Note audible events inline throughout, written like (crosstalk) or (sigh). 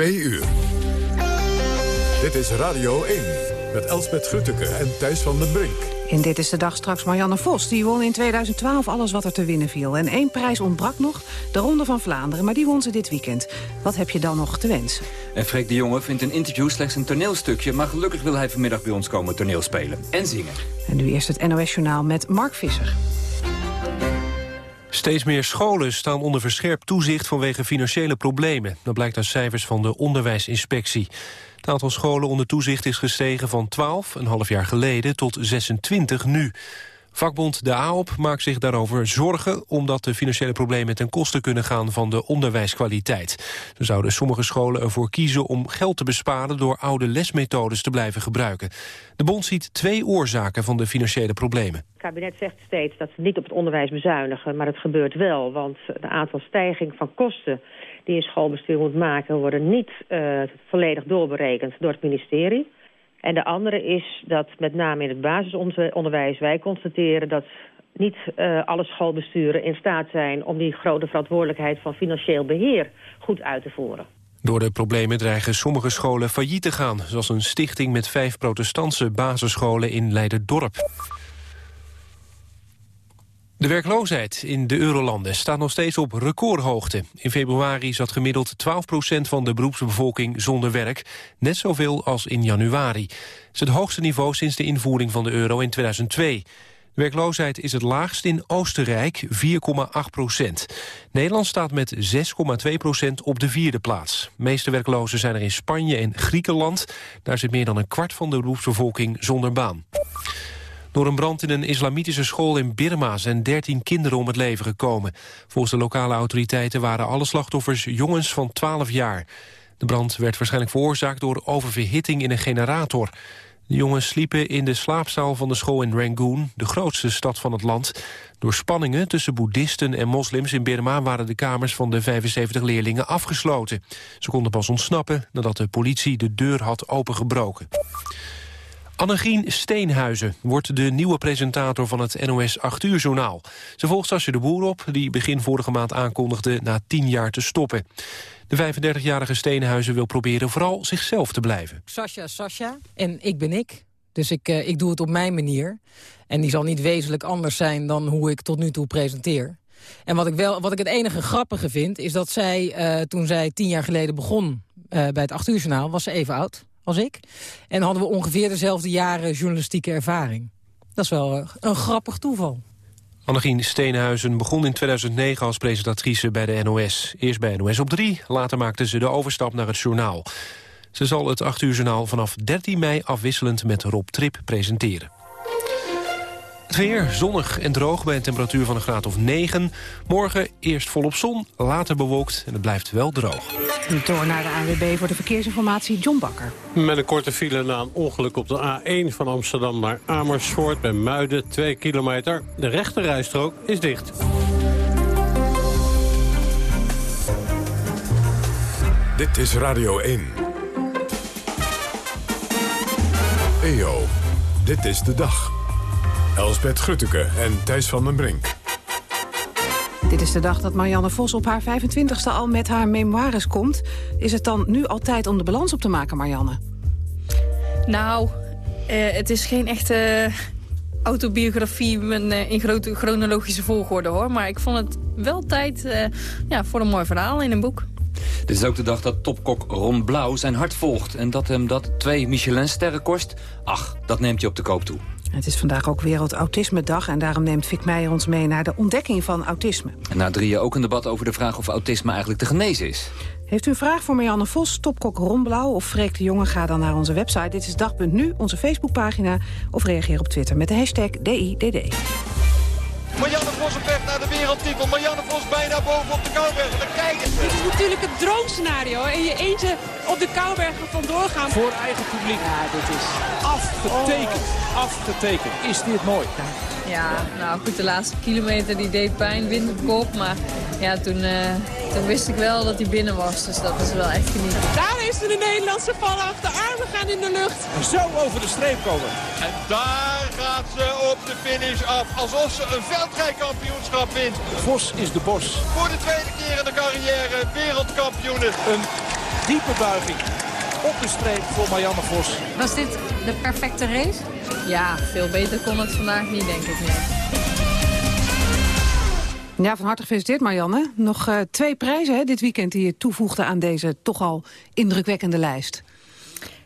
Twee uur. Dit is Radio 1 met Elsbeth Grutteke en Thijs van den Brink. In Dit is de Dag straks Marianne Vos. Die won in 2012 alles wat er te winnen viel. En één prijs ontbrak nog, de Ronde van Vlaanderen. Maar die won ze dit weekend. Wat heb je dan nog te wensen? En Freek de Jonge vindt een interview slechts een toneelstukje... maar gelukkig wil hij vanmiddag bij ons komen toneelspelen en zingen. En nu eerst het NOS-journaal met Mark Visser. Steeds meer scholen staan onder verscherpt toezicht vanwege financiële problemen. Dat blijkt uit cijfers van de onderwijsinspectie. Het aantal scholen onder toezicht is gestegen van 12, een half jaar geleden, tot 26 nu. Vakbond De AOP maakt zich daarover zorgen... omdat de financiële problemen ten koste kunnen gaan van de onderwijskwaliteit. Zo zouden sommige scholen ervoor kiezen om geld te besparen... door oude lesmethodes te blijven gebruiken. De bond ziet twee oorzaken van de financiële problemen. Het kabinet zegt steeds dat ze niet op het onderwijs bezuinigen... maar het gebeurt wel, want de aantal stijging van kosten... die een schoolbestuur moet maken... worden niet uh, volledig doorberekend door het ministerie... En de andere is dat met name in het basisonderwijs wij constateren dat niet uh, alle schoolbesturen in staat zijn om die grote verantwoordelijkheid van financieel beheer goed uit te voeren. Door de problemen dreigen sommige scholen failliet te gaan... zoals een stichting met vijf protestantse basisscholen in Leiderdorp. De werkloosheid in de eurolanden staat nog steeds op recordhoogte. In februari zat gemiddeld 12% van de beroepsbevolking zonder werk. Net zoveel als in januari. Het is het hoogste niveau sinds de invoering van de euro in 2002. De werkloosheid is het laagst in Oostenrijk, 4,8 procent. Nederland staat met 6,2 procent op de vierde plaats. De meeste werklozen zijn er in Spanje en Griekenland. Daar zit meer dan een kwart van de beroepsbevolking zonder baan. Door een brand in een islamitische school in Birma zijn 13 kinderen om het leven gekomen. Volgens de lokale autoriteiten waren alle slachtoffers jongens van 12 jaar. De brand werd waarschijnlijk veroorzaakt door oververhitting in een generator. De jongens sliepen in de slaapzaal van de school in Rangoon, de grootste stad van het land. Door spanningen tussen boeddhisten en moslims in Birma waren de kamers van de 75 leerlingen afgesloten. Ze konden pas ontsnappen nadat de politie de deur had opengebroken. Annegien Steenhuizen wordt de nieuwe presentator van het NOS 8 uur journaal. Ze volgt Sasje de Boer op, die begin vorige maand aankondigde na 10 jaar te stoppen. De 35-jarige Steenhuizen wil proberen vooral zichzelf te blijven. Sascha, Sascha en ik ben ik. Dus ik, uh, ik doe het op mijn manier. En die zal niet wezenlijk anders zijn dan hoe ik tot nu toe presenteer. En wat ik, wel, wat ik het enige grappige vind, is dat zij, uh, toen zij tien jaar geleden begon uh, bij het 8 uur journaal, was ze even oud als ik. En hadden we ongeveer dezelfde jaren journalistieke ervaring. Dat is wel een grappig toeval. Annegien Steenhuizen begon in 2009 als presentatrice bij de NOS. Eerst bij NOS op 3, later maakte ze de overstap naar het journaal. Ze zal het 8 uur journaal vanaf 13 mei afwisselend met Rob Trip presenteren. Het weer zonnig en droog bij een temperatuur van een graad of 9. Morgen eerst volop zon, later bewolkt en het blijft wel droog. Door naar de ANWB voor de verkeersinformatie John Bakker. Met een korte file na een ongeluk op de A1 van Amsterdam naar Amersfoort... bij Muiden, 2 kilometer. De rechte rijstrook is dicht. Dit is Radio 1. EO, dit is de dag. Elsbeth Grutteke en Thijs van den Brink. Dit is de dag dat Marianne Vos op haar 25e al met haar memoires komt. Is het dan nu al tijd om de balans op te maken, Marianne? Nou, uh, het is geen echte autobiografie in, in grote chronologische volgorde, hoor. Maar ik vond het wel tijd uh, ja, voor een mooi verhaal in een boek. Dit is ook de dag dat topkok Ron Blauw zijn hart volgt. En dat hem dat twee Michelin-sterren kost, ach, dat neemt hij op de koop toe. Het is vandaag ook Wereld Autisme Dag en daarom neemt Fik Meijer ons mee naar de ontdekking van autisme. En na drieën ook een debat over de vraag of autisme eigenlijk te genezen is. Heeft u een vraag voor Marianne Vos, topkok Ron Blauw of Freek de Jonge? Ga dan naar onze website. Dit is dag.nu, onze Facebookpagina. Of reageer op Twitter met de hashtag DIDD. Marianne Vos op weg naar de wereldtitel. Marianne Boven op de Kouwbergen. Daar kijken ze. Dit is natuurlijk het droomscenario. En je eentje op de Kouwbergen vandoor gaan. Voor eigen publiek. Ja, dit is afgetekend. Oh. Afgetekend. Is dit mooi? Ja, nou goed, de laatste kilometer die deed pijn, wind op kop. Maar ja, toen, uh, toen wist ik wel dat hij binnen was. Dus dat is wel echt genieten. Daar is de Nederlandse vallen. De armen gaan in de lucht. Zo over de streep komen. En daar gaat ze op de finish af. Alsof ze een veldrijkampioenschap wint. Vos is de bos. Voor de tweede keer in de carrière wereldkampioenen. Een Diepe buiging. Op de streep voor Marianne Vos. Was dit de perfecte race? Ja, veel beter kon het vandaag niet, denk ik. Nee. Ja, van harte gefeliciteerd Marianne. Nog uh, twee prijzen hè, dit weekend die je toevoegde aan deze toch al indrukwekkende lijst.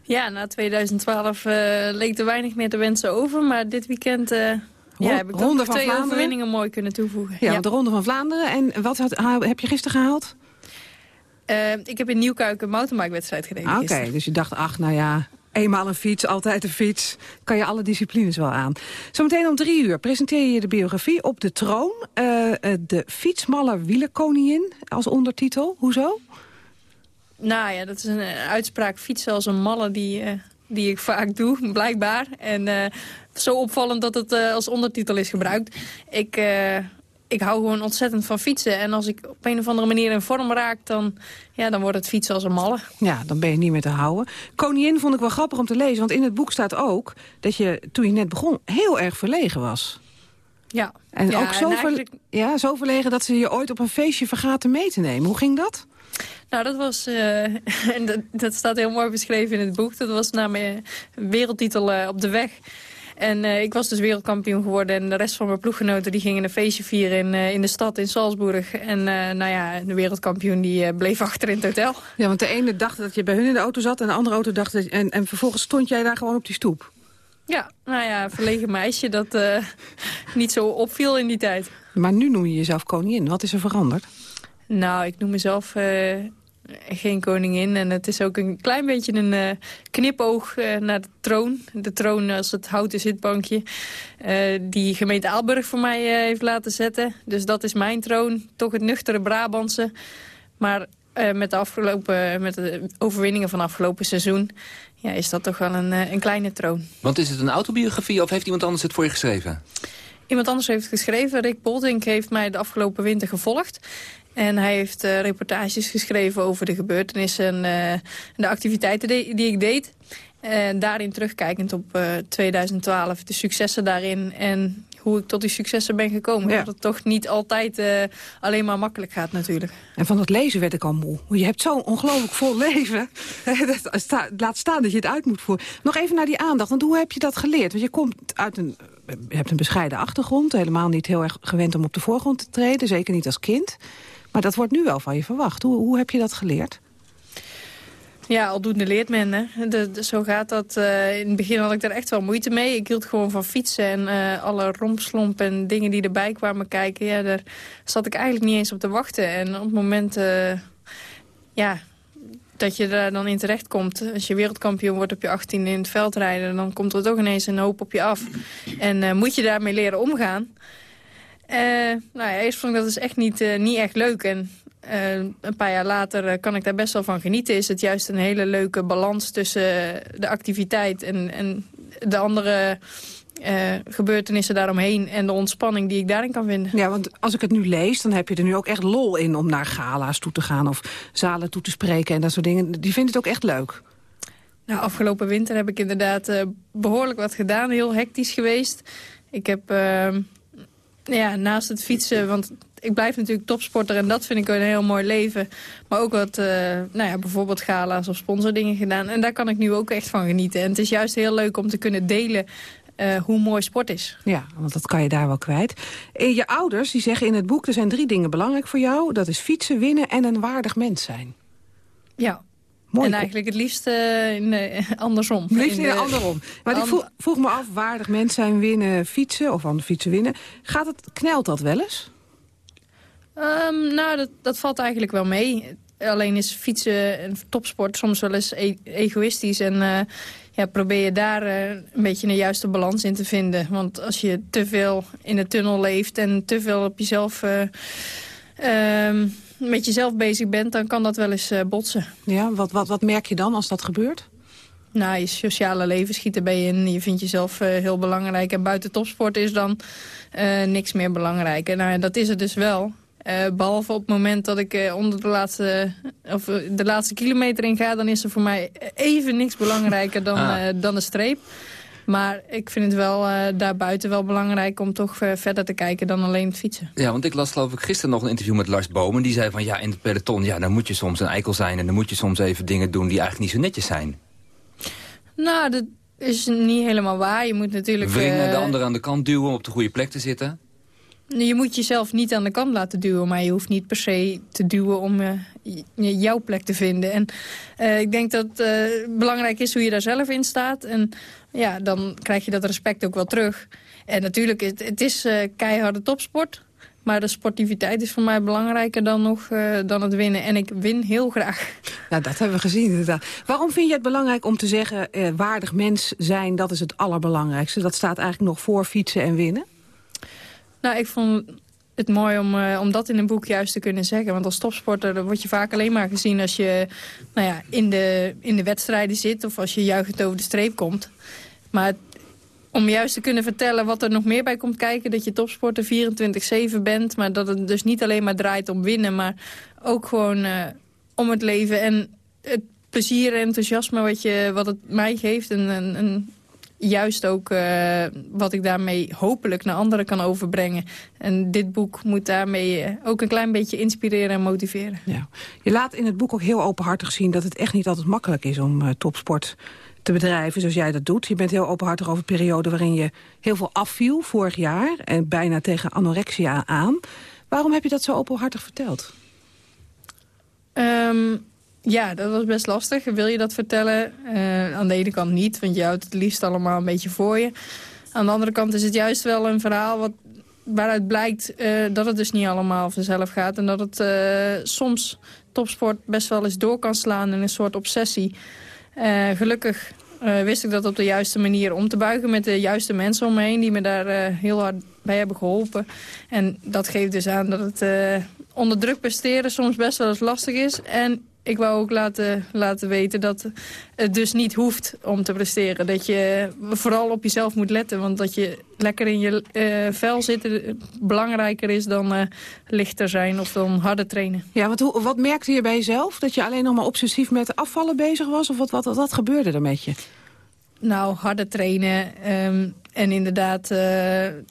Ja, na 2012 uh, leek er weinig meer te wensen over. Maar dit weekend uh, ja, heb ik ronde van twee Vlaanderen. overwinningen mooi kunnen toevoegen. Ja, ja. de Ronde van Vlaanderen. En wat had, heb je gisteren gehaald? ik heb in Nieuwkuik een mountainbike-wedstrijd gereden ah, Oké, dus je dacht, ach, nou ja, eenmaal een fiets, altijd een fiets. Kan je alle disciplines wel aan. Zometeen om drie uur presenteer je de biografie op de troon. Uh, de fietsmaller wielerkoningin als ondertitel. Hoezo? Nou ja, dat is een uitspraak fietsen als een malle die, die ik vaak doe, (laughs) blijkbaar. En zo opvallend dat het als ondertitel is gebruikt. Ik ik hou gewoon ontzettend van fietsen. En als ik op een of andere manier in vorm raak, dan, ja, dan wordt het fietsen als een malle. Ja, dan ben je niet meer te houden. Koningin vond ik wel grappig om te lezen, want in het boek staat ook... dat je toen je net begon heel erg verlegen was. Ja. En ook zo, ja, zo verlegen dat ze je ooit op een feestje vergaten mee te nemen. Hoe ging dat? Nou, dat was, uh, (laughs) en dat, dat, staat heel mooi beschreven in het boek. Dat was na mijn wereldtitel uh, op de weg. En uh, ik was dus wereldkampioen geworden. En de rest van mijn ploeggenoten die gingen een feestje vieren in, uh, in de stad in Salzburg. En uh, nou ja, de wereldkampioen die bleef achter in het hotel. Ja, want de ene dacht dat je bij hun in de auto zat. En de andere auto dacht dat, en, en vervolgens stond jij daar gewoon op die stoep. Ja, nou ja, verlegen meisje dat (laughs) niet zo opviel in die tijd. Maar nu noem je jezelf koningin. Wat is er veranderd? Nou, ik noem mezelf geen koningin. En het is ook een klein beetje een uh, knipoog uh, naar de troon. De troon als het houten zitbankje. Uh, die gemeente Aalburg voor mij heeft laten zetten. Dus dat is mijn troon. Toch het nuchtere Brabantse. Maar met, de afgelopen, met de overwinningen van afgelopen seizoen... Ja, is dat toch wel een, een kleine troon. Want is het een autobiografie of heeft iemand anders het voor je geschreven? Iemand anders heeft het geschreven. Rick Boldink heeft mij de afgelopen winter gevolgd. En hij heeft uh, reportages geschreven over de gebeurtenissen en uh, de activiteiten die, die ik deed. En daarin terugkijkend op uh, eh, 2012, de successen daarin en hoe ik tot die successen ben gekomen. Ja. Dat het toch niet altijd alleen maar makkelijk gaat natuurlijk. En van het lezen werd ik al moe. Je hebt zo'n ongelooflijk vol leven. (laughs) Laat staan dat je het uit moet voeren. Nog even naar die aandacht, want hoe heb je dat geleerd? Want je komt uit een, je hebt een bescheiden achtergrond. Helemaal niet heel erg gewend om op de voorgrond te treden. Zeker niet als kind. Maar dat wordt nu wel van je verwacht. Hoe, hoe heb je dat geleerd? Ja, aldoende leert men. Hè. De, zo gaat dat. Uh, in het begin had ik daar echt wel moeite mee. Ik hield gewoon van fietsen en uh, alle rompslomp en dingen die erbij kwamen kijken. Ja, daar zat ik eigenlijk niet eens op te wachten. En op het moment uh, ja, dat je daar dan in terecht komt. Als je wereldkampioen wordt op je 18 in het veld rijden... dan komt er toch ineens een hoop op je af. En moet je daarmee leren omgaan. Uh, nou ja, eerst vond ik dat is dus echt niet, uh, niet echt leuk. En uh, een paar jaar later kan ik daar best wel van genieten. Is het juist een hele leuke balans tussen de activiteit en, en de andere gebeurtenissen daaromheen. En de ontspanning die ik daarin kan vinden. Ja, want als ik het nu lees, dan heb je er nu ook echt lol in om naar gala's toe te gaan. Of zalen toe te spreken en dat soort dingen. Die vindt het ook echt leuk. Nou, afgelopen winter heb ik inderdaad behoorlijk wat gedaan. Heel hectisch geweest. Ik heb ehm, ja, naast het fietsen, want ik blijf natuurlijk topsporter en dat vind ik een heel mooi leven. Maar ook wat, uh, nou ja, bijvoorbeeld gala's of sponsordingen gedaan. En daar kan ik nu ook echt van genieten. En het is juist heel leuk om te kunnen delen uh, hoe mooi sport is. Ja, want dat kan je daar wel kwijt. En je ouders die zeggen in het boek, er zijn drie dingen belangrijk voor jou. Dat is fietsen, winnen en een waardig mens zijn. Ja, Mooi. En eigenlijk het liefst uh, in, uh, andersom. Liefst in, in andersom. Maar ik vroeg, vroeg, me af, waardig mens zijn winnen fietsen, of aan de fietsen winnen. Gaat het, knelt dat wel eens? Um, nou, dat, dat valt eigenlijk wel mee. Alleen is fietsen een topsport soms wel eens e egoïstisch. En uh, ja, probeer je daar een beetje een juiste balans in te vinden. Want als je te veel in de tunnel leeft en te veel op jezelf... Um, met jezelf bezig bent, dan kan dat wel eens uh, botsen. Ja, wat, wat, wat merk je dan als dat gebeurt? Nou, je sociale leven schiet erbij in. Je vindt jezelf uh, heel belangrijk. En buiten topsport is dan uh, niks meer belangrijk. En nou, dat is het dus wel. behalve op het moment dat ik onder de laatste, of, de laatste kilometer in ga... dan is er voor mij even niks belangrijker dan, ah. dan de streep. Maar ik vind het wel uh, daarbuiten wel belangrijk om toch uh, verder te kijken dan alleen het fietsen. Ja, want ik las geloof ik gisteren nog een interview met Lars Bomen. Die zei van ja, in het peloton, ja, dan moet je soms een eikel zijn... en dan moet je soms even dingen doen die eigenlijk niet zo netjes zijn. Nou, dat is niet helemaal waar. Je moet natuurlijk... Wringen, de ander aan de kant duwen om op de goede plek te zitten. Je moet jezelf niet aan de kant laten duwen, maar je hoeft niet per se te duwen om jouw plek te vinden. En uh, ik denk dat het uh, belangrijk is hoe je daar zelf in staat. En ja, dan krijg je dat respect ook wel terug. En natuurlijk, het, het is keiharde topsport. Maar de sportiviteit is voor mij belangrijker dan, nog, uh, dan het winnen. En ik win heel graag. Nou, dat hebben we gezien inderdaad. Waarom vind je het belangrijk om te zeggen... Uh, waardig mens zijn, dat is het allerbelangrijkste? Dat staat eigenlijk nog voor fietsen en winnen? Nou, ik vond het mooi om, uh, om dat in een boek juist te kunnen zeggen. Want als topsporter word je vaak alleen maar gezien als je nou ja, in, de, in de wedstrijden zit... of als je juichend over de streep komt. Maar om juist te kunnen vertellen wat er nog meer bij komt kijken... dat je topsporter 24-7 bent, maar dat het dus niet alleen maar draait om winnen... maar ook gewoon uh, om het leven en het plezier en enthousiasme wat, je, wat het mij geeft... en, en, en juist ook uh, wat ik daarmee hopelijk naar anderen kan overbrengen. En dit boek moet daarmee uh, ook een klein beetje inspireren en motiveren. Ja. Je laat in het boek ook heel openhartig zien dat het echt niet altijd makkelijk is om uh, topsport te bedrijven zoals jij dat doet. Je bent heel openhartig over een periode waarin je heel veel afviel vorig jaar... en bijna tegen anorexia aan. Waarom heb je dat zo openhartig verteld? Um, ja, dat was best lastig. Wil je dat vertellen? Uh, aan de ene kant niet, want je houdt het liefst allemaal een beetje voor je. Aan de andere kant is het juist wel een verhaal wat, waaruit blijkt uh, dat het dus niet allemaal vanzelf gaat. En dat het uh, soms topsport best wel eens door kan slaan in een soort obsessie. gelukkig wist ik dat op de juiste manier om te buigen met de juiste mensen om me heen... die me daar heel hard bij hebben geholpen. En dat geeft dus aan dat het onder druk presteren soms best wel eens lastig is. En ik wou ook laten, laten weten dat het dus niet hoeft om te presteren. Dat je vooral op jezelf moet letten. Want dat je lekker in je uh, vel zit belangrijker is dan uh, lichter zijn of dan harder trainen. Ja, want hoe, wat merkte je bij jezelf? Dat je alleen nog maar obsessief met afvallen bezig was? Of wat, wat, wat, wat gebeurde er met je? Nou, harder trainen um, en inderdaad uh,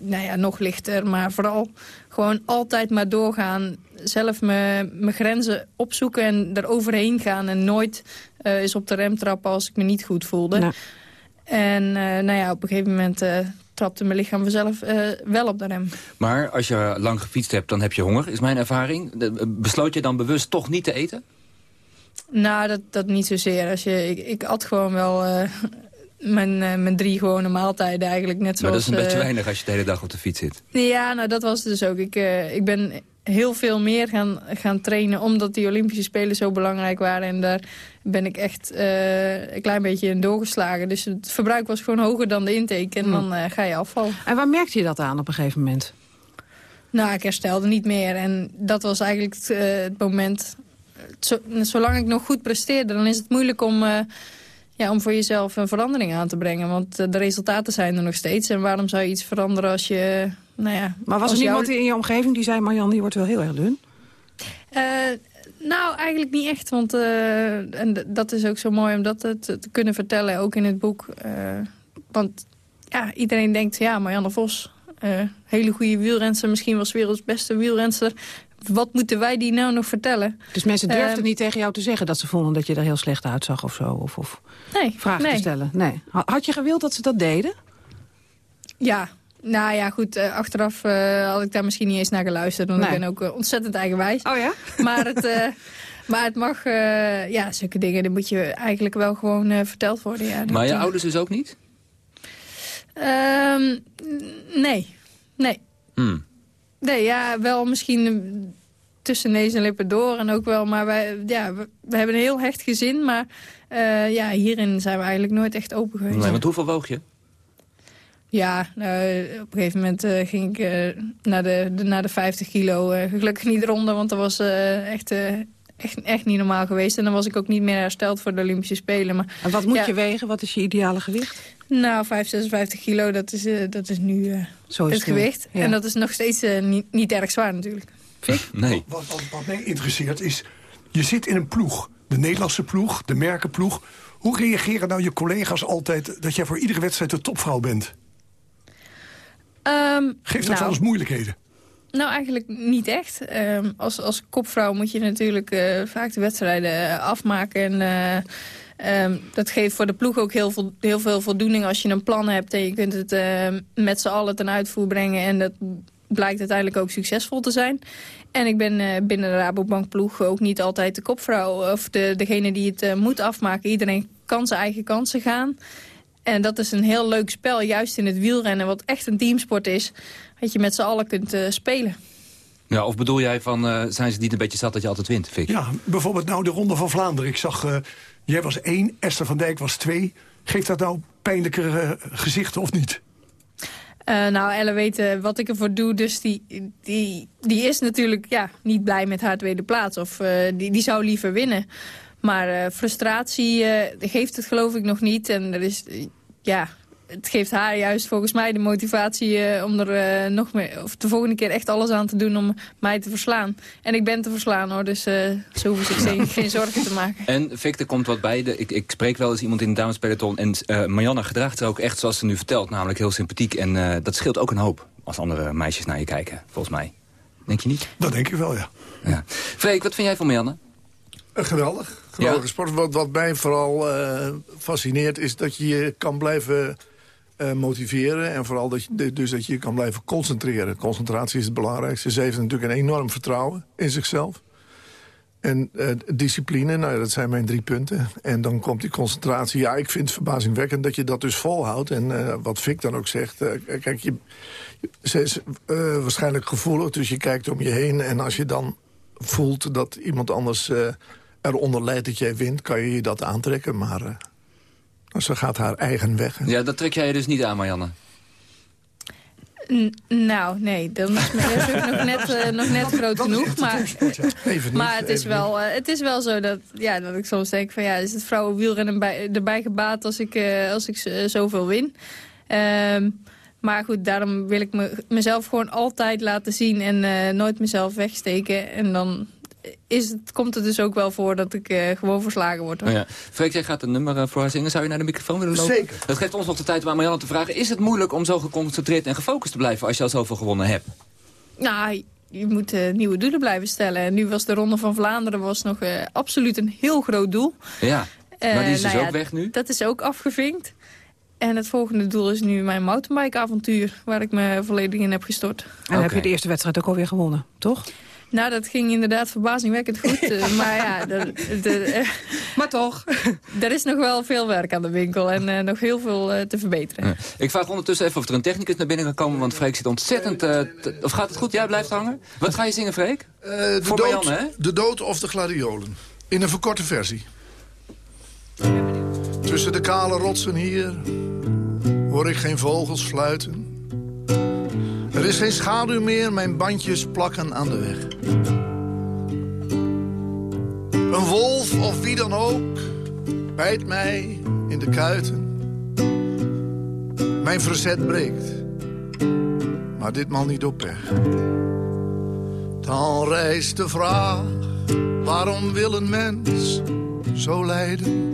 nou ja, nog lichter. Maar vooral gewoon altijd maar doorgaan. Zelf mijn grenzen opzoeken en er overheen gaan. En nooit uh, eens op de rem trappen als ik me niet goed voelde. Nou. En uh, nou ja, op een gegeven moment uh, trapte mijn lichaam vanzelf wel op de rem. Maar als je lang gefietst hebt, dan heb je honger, is mijn ervaring. Besloot je dan bewust toch niet te eten? Nou, dat, dat niet zozeer. Als je, ik, ik at gewoon wel uh, mijn drie gewone maaltijden eigenlijk. Net zoals, maar dat is een beetje uh, weinig als je de hele dag op de fiets zit. Ja, nou dat was het dus ook. Ik, uh, ik ben heel veel meer gaan, gaan trainen omdat die Olympische Spelen zo belangrijk waren. En daar ben ik echt een klein beetje in doorgeslagen. Dus het verbruik was gewoon hoger dan de intake. En hmm. dan ga je afvallen. En waar merkte je dat aan op een gegeven moment? Nou, ik herstelde niet meer. En dat was eigenlijk het, het moment... Zo, zolang ik nog goed presteerde, dan is het moeilijk om ja, om voor jezelf een verandering aan te brengen. Want de resultaten zijn er nog steeds. En waarom zou je iets veranderen als je... Nou ja, maar was er niemand in je omgeving die zei... Marjan, die wordt wel heel erg dun? Uh, nou, eigenlijk niet echt. Want uh, en dat is ook zo mooi om dat te, te kunnen vertellen, ook in het boek. Uh, want ja, iedereen denkt, ja, Marianne Vos... hele goede wielrenster, misschien wel werelds beste wielrenster wat moeten wij die nou nog vertellen? Dus mensen durfden uh, niet tegen jou te zeggen dat ze vonden dat je er heel slecht uitzag of zo? Of, of nee, vragen nee. te stellen? Nee. Had je gewild dat ze dat deden? Ja, nou ja, goed, uh, achteraf uh, had ik daar misschien niet eens naar geluisterd. Want nee. ik ben ook uh, ontzettend eigenwijs. Oh ja? Maar het, (laughs) maar het mag, ja, zulke dingen, die moet je eigenlijk wel gewoon verteld worden. Ja, maar je ouders dus ook niet? Um, nee, nee. Hmm. Nee, ja, wel misschien tussen neus en lippen door. En ook wel, maar wij, ja, we, we hebben een heel hecht gezin. Maar uh, ja, hierin zijn we eigenlijk nooit echt open geweest. Nee, want hoeveel woog je? Ja, nou, op een gegeven moment uh, ging ik uh, naar, de, de, naar de 50 kilo. gelukkig niet ronden, want dat was echt, echt, echt niet normaal geweest. En dan was ik ook niet meer hersteld voor de Olympische Spelen. Maar, en wat moet ja, je wegen? Wat is je ideale gewicht? Nou, 5, 56 kilo, dat is, uh, dat is nu uh, Zo is het gewicht. Ja. En dat is nog steeds uh, niet, niet erg zwaar natuurlijk. (laughs) Nee. Wat, wat, wat, mij interesseert is, je zit in een ploeg de Nederlandse ploeg, de merkenploeg. Hoe reageren nou je collega's altijd dat jij voor iedere wedstrijd de topvrouw bent? Um, Geeft dat nou, wel eens moeilijkheden? Nou, eigenlijk niet echt. Ehm, als, als kopvrouw moet je natuurlijk uh, vaak de wedstrijden eh, afmaken. En uh, um, dat geeft voor de ploeg ook heel veel, heel veel voldoening als je een plan hebt. En je kunt het met z'n allen ten uitvoer brengen. En dat blijkt uiteindelijk ook succesvol te zijn. En ik ben binnen de Rabobank ploeg ook niet altijd de kopvrouw. Of de, degene die het moet afmaken. Iedereen kan zijn eigen kansen gaan. En dat is een heel leuk spel, juist in het wielrennen, wat echt een teamsport is. Dat je met z'n allen kunt uh, spelen. Ja, of bedoel jij van, uh, zijn ze niet een beetje zat dat je altijd wint, Fik? Ja, bijvoorbeeld nou de Ronde van Vlaanderen. Ik zag, uh, jij was één, Esther van Dijk was twee. Geeft dat nou pijnlijkere gezichten of niet? Uh, nou, Elle weet wat ik ervoor doe, dus die, die, die is natuurlijk ja, niet blij met haar tweede plaats. Of die, die zou liever winnen. Maar frustratie geeft het geloof ik nog niet. En er is, ja, het geeft haar juist volgens mij de motivatie uh, om er uh, nog meer, of de volgende keer echt alles aan te doen om mij te verslaan. En ik ben te verslaan hoor, dus uh, zo hoef ik geen, geen zorgen te maken. En Victor komt wat bij. De, ik, ik spreek wel eens iemand in de damespeloton en Marianne gedraagt zich ook echt zoals ze nu vertelt, namelijk heel sympathiek. En dat scheelt ook een hoop als andere meisjes naar je kijken, volgens mij. Denk je niet? Dat denk ik wel, ja. ja. Freek, wat vind jij van Marianne? Geweldig. Geweldige sport. Wat, wat mij vooral fascineert is dat je je kan blijven uh, motiveren. En vooral dat je, dus dat je kan blijven concentreren. Concentratie is het belangrijkste. Ze heeft natuurlijk een enorm vertrouwen in zichzelf. En uh, discipline, nou dat zijn mijn drie punten. En dan komt die concentratie. Ja, ik vind het verbazingwekkend dat je dat dus volhoudt. En uh, wat Vic dan ook zegt... kijk, je, ze is waarschijnlijk gevoelig, dus je kijkt om je heen. En als je dan voelt dat iemand anders eronder leidt dat jij wint... kan je je dat aantrekken, maar... Ze gaat haar eigen weg. Ja, dat trek jij je dus niet aan, Marianne? nou, nee, dan is nog net, uh, nog net groot genoeg. Maar, maar het, is wel, uh, het is wel zo dat, ja, dat ik soms denk van ja, is het vrouwenwielrennen bij, erbij gebaat als ik, uh, als ik zoveel win. Um, maar goed, daarom wil ik me, mezelf gewoon altijd laten zien en nooit mezelf wegsteken. En dan, is het, komt het dus ook wel voor dat ik uh, gewoon verslagen word. Hoor. Oh ja. Freek, jij gaat een nummer uh, voor haar zingen. Zou je naar de microfoon willen lopen? Zeker. Dat geeft ons nog de tijd om aan Marianne te vragen. Is het moeilijk om zo geconcentreerd en gefocust te blijven... als je al zoveel gewonnen hebt? Nou, je moet uh, nieuwe doelen blijven stellen. En nu was de Ronde van Vlaanderen was nog absoluut een heel groot doel. Ja, maar die is dus nou ook weg nu? Dat is ook afgevinkt. En het volgende doel is nu mijn mountainbike-avontuur... waar ik me volledig in heb gestort. En okay. heb je de eerste wedstrijd ook alweer gewonnen, toch? Nou, dat ging inderdaad verbazingwekkend goed. uh, (laughs) maar ja, de, de, uh, maar toch. er is nog wel veel werk aan de winkel en uh, nog heel veel te verbeteren. Ja. Ik vraag ondertussen even of er een technicus naar binnen kan komen, want Freek zit ontzettend... Te, of gaat het goed? Jij blijft hangen? Wat ga je zingen, Freek? de, Voor dood, Marianne, hè? de dood of de gladiolen. In een verkorte versie. Tussen de kale rotsen hier hoor ik geen vogels fluiten. Er is geen schaduw meer, mijn bandjes plakken aan de weg. Een wolf of wie dan ook bijt mij in de kuiten. Mijn verzet breekt, maar ditmaal niet op weg. Dan rijst de vraag, waarom wil een mens zo lijden?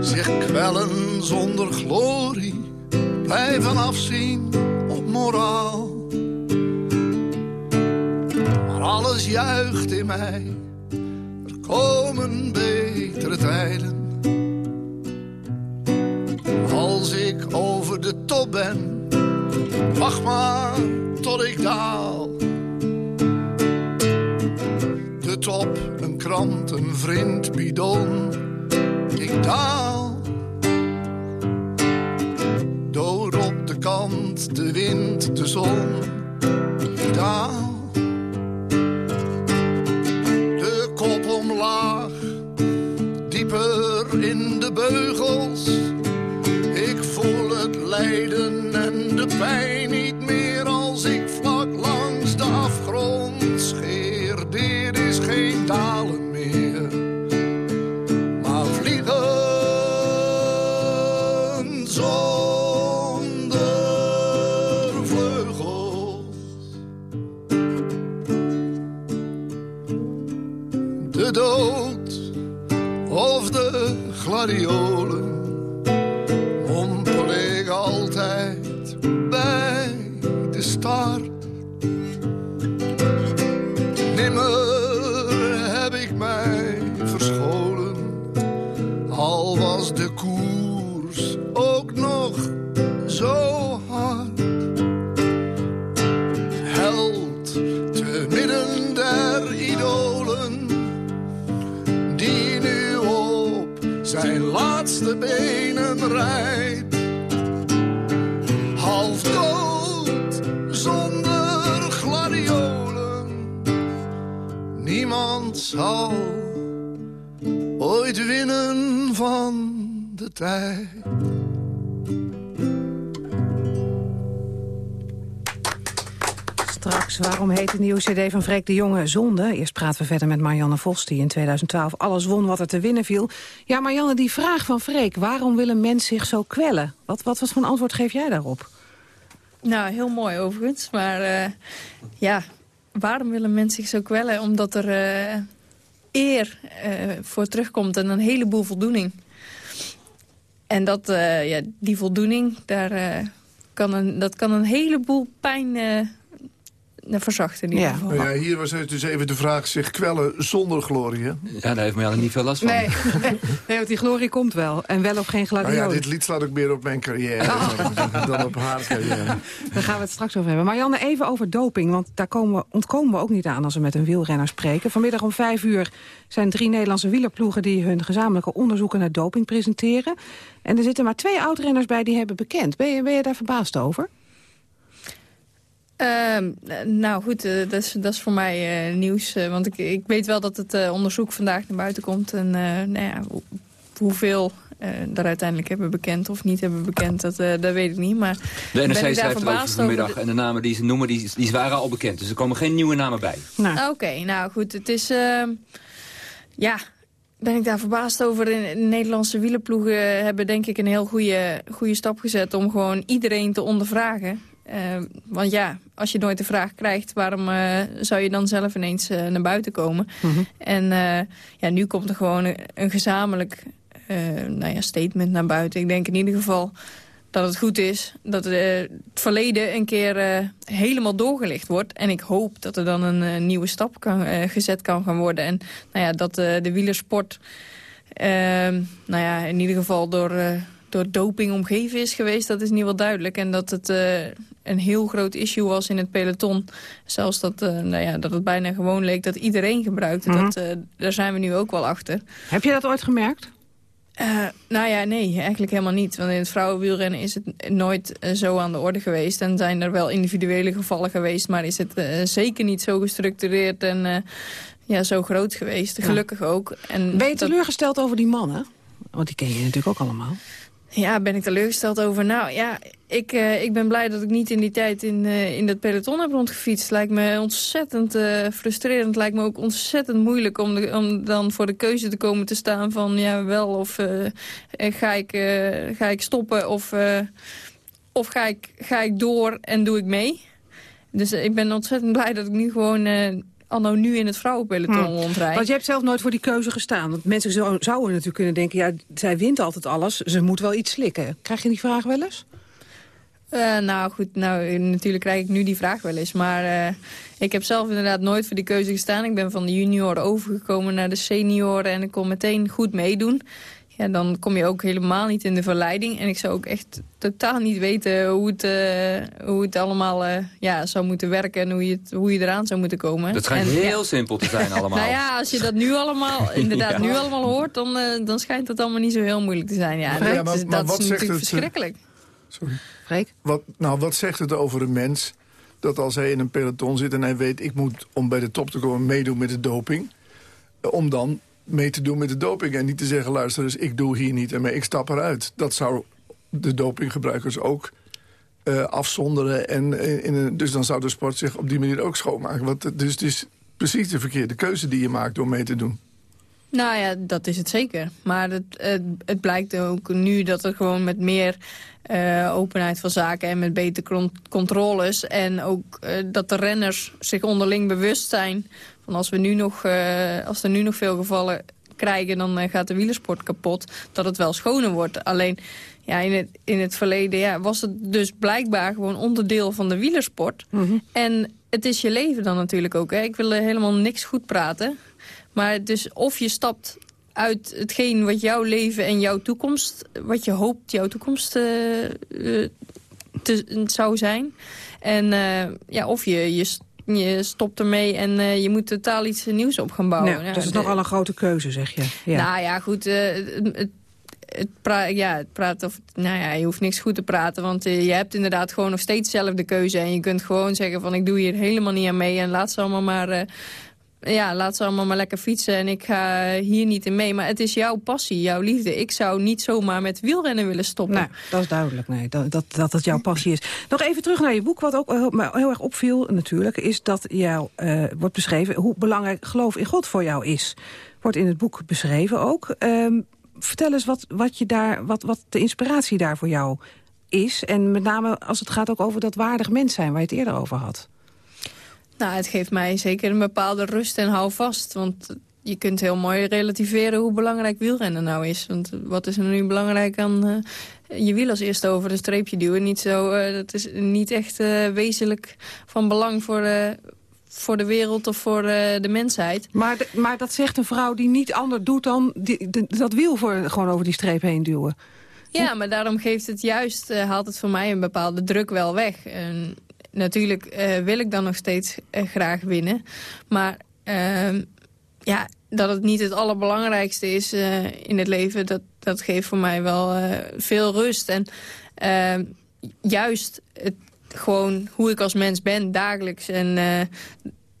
Zich kwellen zonder glorie, blijven afzien moraal. Maar alles juicht in mij, er komen betere tijden. Als ik over de top ben, wacht maar tot ik daal. De top, een krant, een vriend, bidon, ik daal. Zon, ik Straks, waarom heet de nieuwe cd van Freek de Jonge Zonde? Eerst praten we verder met Marianne Vos, die in 2012 alles won wat er te winnen viel. Ja, Marianne, die vraag van Freek, waarom wil een mens zich zo kwellen? Wat, wat, wat voor antwoord geef jij daarop? Nou, heel mooi overigens. Maar eh, ja, waarom willen mensen zich zo kwellen? Omdat er eh, eer eh, voor terugkomt en een heleboel voldoening. En dat, ja, die voldoening, daar, kan een, dat kan een heleboel pijn verzachten. In ieder geval. Nou ja, hier was het dus even de vraag zich kwellen zonder glorie. hè? Ja, daar heeft Marianne niet veel last van. Nee, (laughs) nee, want die glorie komt wel. En wel of geen Nou gladiolen. ja, dit lied slaat ook meer op mijn carrière dan op haar carrière. (laughs) Daar gaan we het straks over hebben. Marianne, even over doping, want daar komen we, ontkomen we ook niet aan als we met een wielrenner spreken. Vanmiddag om vijf uur zijn drie Nederlandse wielerploegen die hun gezamenlijke onderzoeken naar doping presenteren. En er zitten maar twee oudrenners bij die hebben bekend. Ben je, ben je daar verbaasd over? Ehm, eh, nou goed, eh, dat, is, dat is voor mij eh, nieuws. eh, want ik, ik weet wel dat het onderzoek vandaag naar buiten komt. En nou ja, hoe- hoeveel er uiteindelijk hebben bekend of niet hebben bekend, dat, dat weet ik niet. Maar De NRC daar schrijft erover verbaasd vanmiddag. over En de namen die ze noemen, die, die waren al bekend. Dus er komen geen nieuwe namen bij. Ah, Oké, nou goed, het is... ehm, ja, ben ik daar verbaasd over. De de Nederlandse wielerploegen hebben denk ik een heel goede, goede stap gezet... om gewoon iedereen te ondervragen. Ehm, want ja, als je nooit de vraag krijgt... waarom eh, zou je dan zelf ineens eh, naar buiten komen? En eh, ja, nu komt er gewoon een, een gezamenlijk nou ja, statement naar buiten. Ik denk in ieder geval dat het goed is dat het verleden een keer helemaal doorgelicht wordt. En ik hoop dat er dan een nieuwe stap kan, gezet kan gaan worden. En nou ja, dat de wielersport ehm, nou ja, in ieder geval door, door doping omgeven is geweest. Dat is niet wel duidelijk. En dat het eh, een heel groot issue was in het peloton. Zelfs dat, eh, nou ja, dat het bijna gewoon leek dat iedereen gebruikte. Mhm. dat, eh, daar zijn we nu ook wel achter. Heb je dat ooit gemerkt? Nou ja, nee, eigenlijk helemaal niet. Want in het vrouwenwielrennen is het nooit zo aan de orde geweest. En zijn er wel individuele gevallen geweest... maar is het zeker niet zo gestructureerd en ja, zo groot geweest. Gelukkig ook. En Ben je dat- teleurgesteld over die mannen? Want die ken je natuurlijk ook allemaal. Ja, ben ik teleurgesteld over. Nou ja, ik, eh, ik ben blij dat ik niet in die tijd in, eh, in dat peloton heb rondgefietst. Lijkt me ontzettend eh, frustrerend. Lijkt me ook ontzettend moeilijk om, de, om dan voor de keuze te komen te staan van ja, wel of ga, ik, ga ik stoppen of, of ga, ik, ga ik door en doe ik mee. Dus ik ben ontzettend blij dat ik nu gewoon anno nu in het vrouwenpeloton Hm. rondrijd. Want je hebt zelf nooit voor die keuze gestaan. Want mensen zo- zouden natuurlijk kunnen denken... ja, zij wint altijd alles, ze moet wel iets slikken. Krijg je die vraag wel eens? Eh, nou goed, nou, natuurlijk krijg ik nu die vraag wel eens. Maar eh, ik heb zelf inderdaad nooit voor die keuze gestaan. Ik ben van de junioren overgekomen naar de senioren en ik kon meteen goed meedoen. Ja, dan kom je ook helemaal niet in de verleiding. En ik zou ook echt totaal niet weten hoe het, eh, hoe het allemaal eh, ja, zou moeten werken... en hoe je, het, hoe je eraan zou moeten komen. Dat schijnt En, heel ja, simpel te zijn (laughs) allemaal. Nou ja, als je dat nu allemaal, (laughs) inderdaad Ja. nu allemaal hoort... Dan, eh, dan schijnt dat allemaal niet zo heel moeilijk te zijn. Ja, maar- dat is natuurlijk het, verschrikkelijk. Sorry. Wat, nou, wat zegt het over een mens dat als hij in een peloton zit... en hij weet, ik moet om bij de top te komen meedoen met de doping... om dan mee te doen met de doping en niet te zeggen... luister eens, ik doe hier niet en mee, ik stap eruit. Dat zou de dopinggebruikers ook eh, afzonderen. En, eh, in dus dan zou de sport zich op die manier ook schoonmaken. Want, dus het is precies de verkeerde keuze die je maakt door mee te doen. Nou ja, dat is het zeker. Maar het, het, blijkt ook nu dat er gewoon met meer eh, openheid van zaken... en met betere con- controles en ook dat de renners zich onderling bewust zijn... van als, we nu nog, eh, als er nu nog veel gevallen krijgen, dan gaat de wielersport kapot. Dat het wel schoner wordt. Alleen ja, in, het, in het verleden ja, was het dus blijkbaar gewoon onderdeel van de wielersport. Mhm. En het is je leven dan natuurlijk ook. Hè. Ik wil helemaal niks goed praten. Maar dus of je stapt uit hetgeen wat jouw leven en jouw toekomst... wat je hoopt jouw toekomst uh, te, zou zijn. En uh, ja, of je, je, je stopt ermee en uh, je moet totaal iets nieuws op gaan bouwen. Ja, dus het is nogal een grote keuze, zeg je. Ja. Nou ja, goed, het, het, pra ja, het praat of, nou ja, je hoeft niks goed te praten, want uh, je hebt inderdaad gewoon nog steeds zelf de keuze. En je kunt gewoon zeggen van ik doe hier helemaal niet aan mee en laat ze allemaal maar, uh, ja, laat ze allemaal maar lekker fietsen en ik ga hier niet in mee. Maar het is jouw passie, jouw liefde. Ik zou niet zomaar met wielrennen willen stoppen. Dat is duidelijk, nee, dat, dat, dat jouw passie is. Nog even terug naar je boek, wat ook heel, heel erg opviel natuurlijk, is dat jou uh, wordt beschreven hoe belangrijk geloof in God voor jou is. Wordt in het boek beschreven ook. Um, vertel eens wat, wat, je daar, wat, wat de inspiratie daar voor jou is. En met name als het gaat ook over dat waardig mens zijn... waar je het eerder over had. Nou, het geeft mij zeker een bepaalde rust en hou vast. Want je kunt heel mooi relativeren hoe belangrijk wielrennen nou is. Want wat is er nu belangrijk aan uh, je wiel als eerste over de streepje duwen? Niet zo, uh, dat is niet echt uh, wezenlijk van belang voor, voor de wereld of voor de mensheid. Maar, de, maar dat zegt een vrouw die niet anders doet dan die, de, dat wiel voor, gewoon over die streep heen duwen. Ja, maar daarom geeft het juist, haalt het voor mij een bepaalde druk wel weg. En natuurlijk uh, wil ik dan nog steeds graag winnen. Maar ehm, ja, dat het niet het allerbelangrijkste is in het leven... dat, dat geeft voor mij wel veel rust. En ehm, juist het gewoon hoe ik als mens ben, dagelijks. En uh,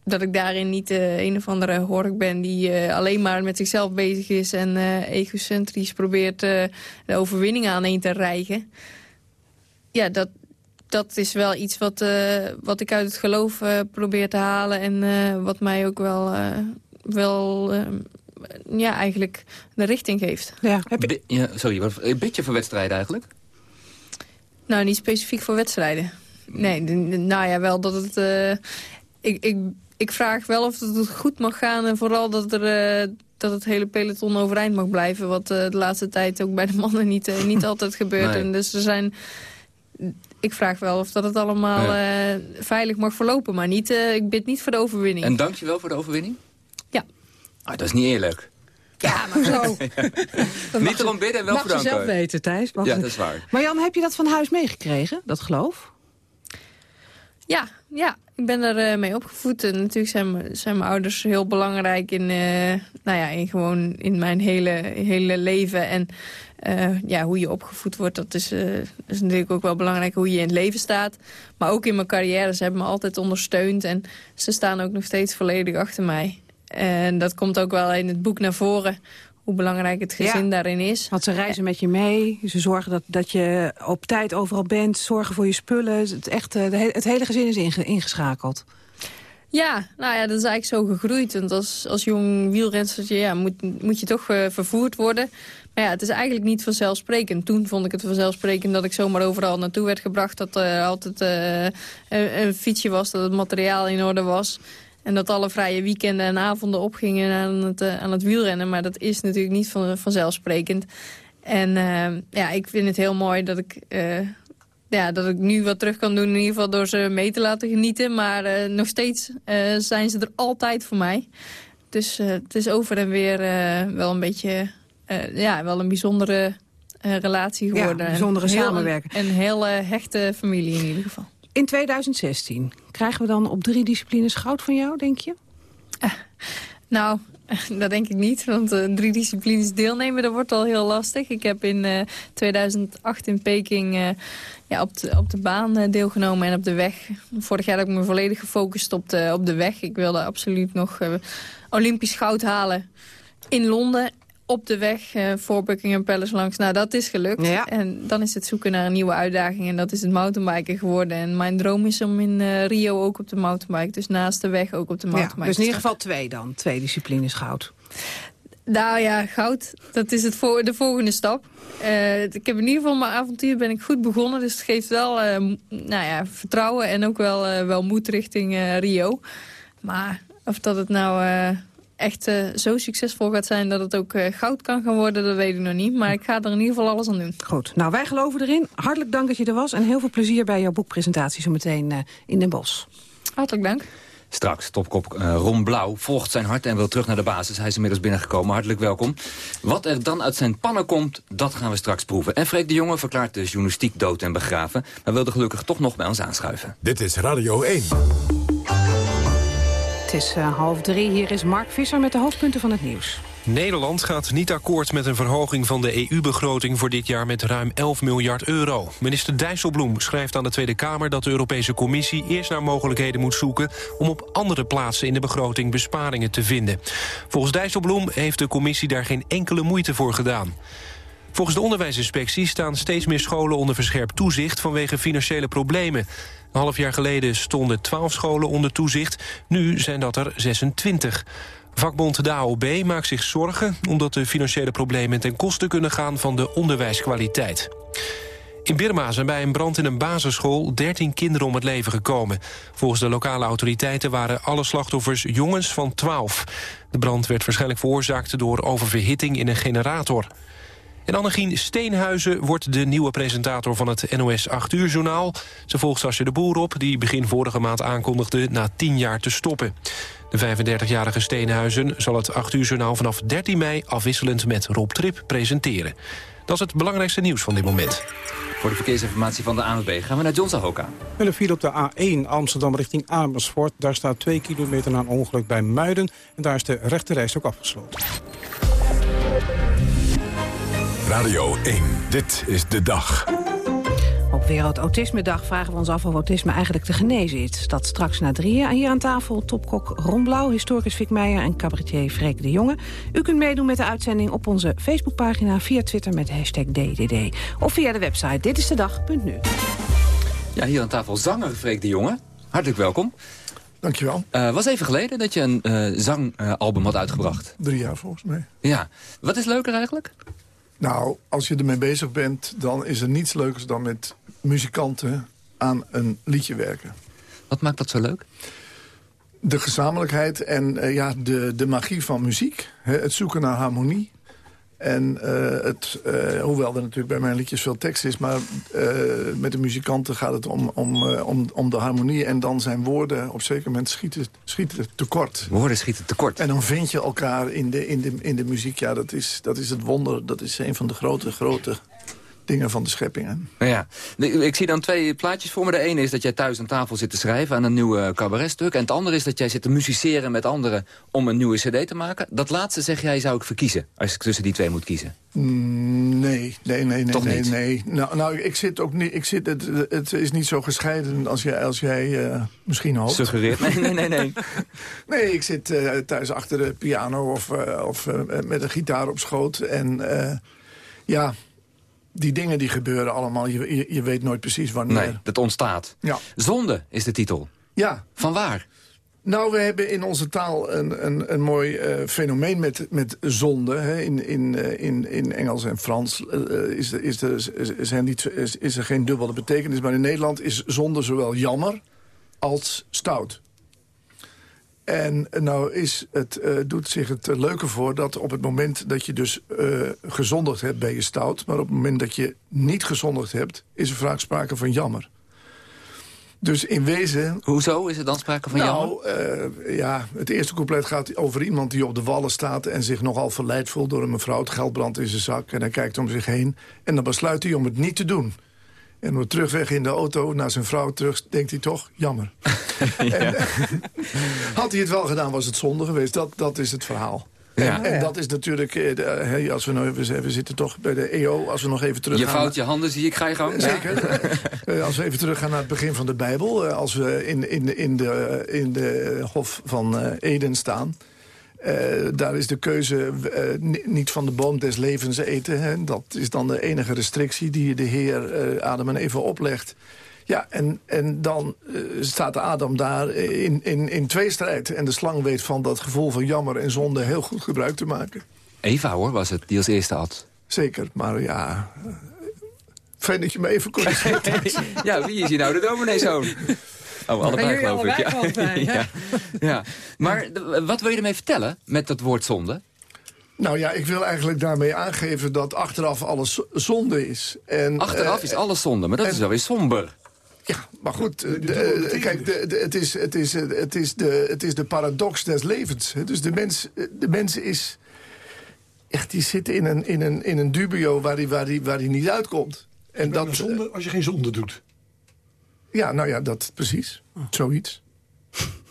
dat ik daarin niet uh, een of andere hork ben die uh, alleen maar met zichzelf bezig is... en egocentrisch probeert de overwinning aan een te rijgen. Ja, dat, dat is wel iets wat, wat ik uit het geloof probeer te halen... en wat mij ook wel, wel ja, eigenlijk de richting geeft. Ja, heb je... ja, sorry, wat, bid je voor wedstrijden eigenlijk? Nou, niet specifiek voor wedstrijden. Nee, nou ja, wel dat het... Uh, ik, ik, ik vraag wel of het goed mag gaan en vooral dat, er, uh, dat het hele peloton overeind mag blijven. Wat uh, de laatste tijd ook bij de mannen niet, niet altijd gebeurt. Nee. En dus er zijn... Ik vraag wel of dat het allemaal ja. veilig mag verlopen, maar niet, ik bid niet voor de overwinning. En dank je wel voor de overwinning? Ja. Ah, dat is niet eerlijk. Ja, maar zo. (laughs) niet erom bidden en wel voor danken. Mag je zelf weten, Thijs. Mag ja, dat is waar. Maar Jan, heb je dat van huis meegekregen, dat geloof? Ja, ja, ik ben er uh, mee opgevoed. En natuurlijk zijn, zijn mijn ouders heel belangrijk in, uh, nou ja, in, gewoon in mijn hele, hele leven. En uh, ja, hoe je opgevoed wordt, dat is, is natuurlijk ook wel belangrijk hoe je in het leven staat. Maar ook in mijn carrière, ze hebben me altijd ondersteund. En ze staan ook nog steeds volledig achter mij. En dat komt ook wel in het boek naar voren hoe belangrijk het gezin ja, daarin is. Want ze reizen met je mee, ze zorgen dat, dat je op tijd overal bent... zorgen voor je spullen, het, echt, de, het hele gezin is inge, ingeschakeld. Ja, nou ja, dat is eigenlijk zo gegroeid. Want als, als jong wielrenster ja, moet, moet je toch uh, vervoerd worden. Maar ja, het is eigenlijk niet vanzelfsprekend. Toen vond ik het vanzelfsprekend dat ik zomaar overal naartoe werd gebracht. Dat er altijd uh, een, een fietsje was, dat het materiaal in orde was... En dat alle vrije weekenden en avonden opgingen aan het, aan het wielrennen. Maar dat is natuurlijk niet van, vanzelfsprekend. En ja, ik vind het heel mooi dat ik, ja, dat ik nu wat terug kan doen. In ieder geval door ze mee te laten genieten. Maar nog steeds zijn ze er altijd voor mij. Dus het is over en weer wel een beetje... ja, wel een bijzondere relatie geworden. Ja, een bijzondere samenwerking. Een, een hele hechte familie in ieder geval. In 2016 krijgen we dan op drie disciplines goud van jou, denk je? Nou, (laughs) dat denk ik niet. Want uh, drie disciplines deelnemen, dat wordt al heel lastig. Ik heb in uh, 2008 in Peking uh, ja, op, de, op de baan deelgenomen en op de weg. Vorig jaar heb ik me volledig gefocust op de, op de weg. Ik wilde absoluut nog Olympisch goud halen in Londen op de weg uh, voor Buckingham Palace langs. Nou, dat is gelukt. Ja. En dan is het zoeken naar een nieuwe uitdaging. En dat is het mountainbiken geworden. En mijn droom is om in uh, Rio ook op de mountainbike. Dus naast de weg ook op de mountainbike. Ja, dus in ieder geval twee dan. Twee disciplines goud. Nou ja, goud. Dat is het voor, de volgende stap. Uh, ik heb in ieder geval mijn avontuur ben ik goed begonnen. Dus het geeft wel nou ja, vertrouwen en ook wel, wel moed richting Rio. Maar of dat het nou echt eh, zo succesvol gaat zijn dat het ook eh, goud kan gaan worden, dat weet ik nog niet. Maar ik ga er in ieder geval alles aan doen. Goed, nou wij geloven erin. Hartelijk dank dat je er was en heel veel plezier bij jouw boekpresentatie zo meteen uh, in Den Bosch. Hartelijk dank. Straks, topkop uh, Ron Blauw volgt zijn hart en wil terug naar de basis. Hij is inmiddels binnengekomen, hartelijk welkom. Wat er dan uit zijn pannen komt, dat gaan we straks proeven. En Freek de Jonge verklaart de journalistiek dood en begraven... maar wilde gelukkig toch nog bij ons aanschuiven. Dit is Radio 1. Het is uh, half drie, hier is Mark Visser met de hoofdpunten van het nieuws. Nederland gaat niet akkoord met een verhoging van de EU-begroting voor dit jaar met ruim 11 miljard euro. Minister Dijsselbloem schrijft aan de Tweede Kamer dat de Europese Commissie eerst naar mogelijkheden moet zoeken om op andere plaatsen in de begroting besparingen te vinden. Volgens Dijsselbloem heeft de Commissie daar geen enkele moeite voor gedaan. Volgens de onderwijsinspectie staan steeds meer scholen onder verscherpt toezicht vanwege financiële problemen. Een half jaar geleden stonden 12 scholen onder toezicht, nu zijn dat er 26. Vakbond de AOB maakt zich zorgen omdat de financiële problemen ten koste kunnen gaan van de onderwijskwaliteit. In Birma zijn bij een brand in een basisschool 13 kinderen om het leven gekomen. Volgens de lokale autoriteiten waren alle slachtoffers jongens van 12. De brand werd waarschijnlijk veroorzaakt door oververhitting in een generator. En Annegien Steenhuizen wordt de nieuwe presentator van het NOS 8 uur journaal. Ze volgt Sasje de Boer op, die begin vorige maand aankondigde na 10 jaar te stoppen. De 35-jarige Steenhuizen zal het 8 uur journaal vanaf 13 mei afwisselend met Rob Trip presenteren. Dat is het belangrijkste nieuws van dit moment. Voor de verkeersinformatie van de ANWB gaan we naar John Zahoka. Een file op de A1 Amsterdam richting Amersfoort. Daar staat 2 kilometer na een ongeluk bij Muiden. En daar is de rechterreis ook afgesloten. Radio 1, dit is de dag. Op Wereld Autismedag vragen we ons af of autisme eigenlijk te genezen is. Dat straks na drieën. En hier aan tafel topkok Ron Blauw, historicus Vic Meijer en cabaretier Freek de Jonge. U kunt meedoen met de uitzending op onze Facebookpagina, via Twitter met hashtag DDD. Of via de website ditistedag.nu. Ja, hier aan tafel zanger Freek de Jonge. Hartelijk welkom. Dankjewel. Uh, was even geleden dat je een uh, zangalbum had uitgebracht. Drie jaar volgens mij. Ja. Wat is leuker eigenlijk? Nou, als je ermee bezig bent, dan is er niets leukers dan met muzikanten aan een liedje werken. Wat maakt dat zo leuk? De gezamenlijkheid en uh, ja, de, de magie van muziek. Hè, het zoeken naar harmonie. En uh, het, uh, hoewel er natuurlijk bij mijn liedjes veel tekst is... maar met de muzikanten gaat het om, om, om, om de harmonie. En dan zijn woorden op een zeker moment schieten, schieten tekort. Woorden schieten tekort. En dan vind je elkaar in de, in de, in de muziek. Ja, dat is, dat is het wonder. Dat is een van de grote, grote dingen van de scheppingen. Ja, ik zie dan twee plaatjes voor me. De ene is dat jij thuis aan tafel zit te schrijven aan een nieuw cabaretstuk. En het andere is dat jij zit te musiceren met anderen om een nieuwe cd te maken. Dat laatste zeg jij zou ik verkiezen, als ik tussen die twee moet kiezen. Mm, nee, nee, nee, nee. Toch nee, niet? nee. Nou, nou, ik zit ook niet. Ik zit, het, het is niet zo gescheiden als jij, als jij uh, misschien hoopt. Suggereert? Nee, nee, nee. Nee, (laughs) nee ik zit uh, thuis achter de piano of, uh, of met een gitaar op schoot. En ja, die dingen die gebeuren allemaal, je, je, je, weet nooit precies wanneer. Nee, dat ontstaat. Ja. Zonde is de titel. Ja. Van waar? Nou, we hebben in onze taal een, een, een mooi uh, fenomeen met, met zonde. Hè. In, in, uh, in, in Engels en Frans uh, is, is, is, er niet, is, is er geen dubbele betekenis. Maar in Nederland is zonde zowel jammer als stout. En nou is het, uh, doet zich het leuke voor dat op het moment dat je dus uh, gezondigd hebt, ben je stout. Maar op het moment dat je niet gezondigd hebt, is er vaak sprake van jammer. Dus in wezen... Hoezo is er dan sprake van nou, jammer? Uh, ja, het eerste couplet gaat over iemand die op de wallen staat... en zich nogal verleid voelt door een mevrouw. Het geld brandt in zijn zak en hij kijkt om zich heen. En dan besluit hij om het niet te doen. En op terugweg in de auto naar zijn vrouw terug, denkt hij toch, jammer. (laughs) ja. en, had hij het wel gedaan, was het zonde geweest. Dat, dat is het verhaal. Ja. En, en, dat is natuurlijk, eh, als we, nou, we zitten toch bij de EO, als we nog even terug Je vouwt je handen, zie ik, ga je gang. Zeker. Ja. (laughs) als we even teruggaan naar het begin van de Bijbel. Als we in, in, in, de, in de hof van Eden staan. Uh, daar is de keuze uh, niet van de boom des levens eten. Hè. Dat is dan de enige restrictie die de Heer uh, Adam en Eva oplegt. Ja, en, en dan staat Adam daar in, in, in tweestrijd. En de slang weet van dat gevoel van jammer en zonde heel goed gebruik te maken. Eva hoor, was het, die als eerste had. Zeker, maar ja... Fijn dat je me even corrigeert. (laughs) ja, wie is hier nou de domineezoon? Oh, allebei geloof ik. (laughs) Ja. allebei, ja. Maar d- wat wil je ermee vertellen met dat woord zonde? Nou ja, ik wil eigenlijk daarmee aangeven dat achteraf alles zonde is. En, Achteraf eh, is alles zonde, maar dat en- is wel weer somber. Ja, maar goed, eh, de, eh, kijk, de, het, is, het, is, eh, het, is de, het is de paradox des levens. Dus de mens, eh, de mens is... Echt, die zit in een, in een, in een dubio waar hij waar die, waar die niet uitkomt. En Dat dat, zonde als je geen zonde doet. Ja, nou ja, dat precies. Zoiets.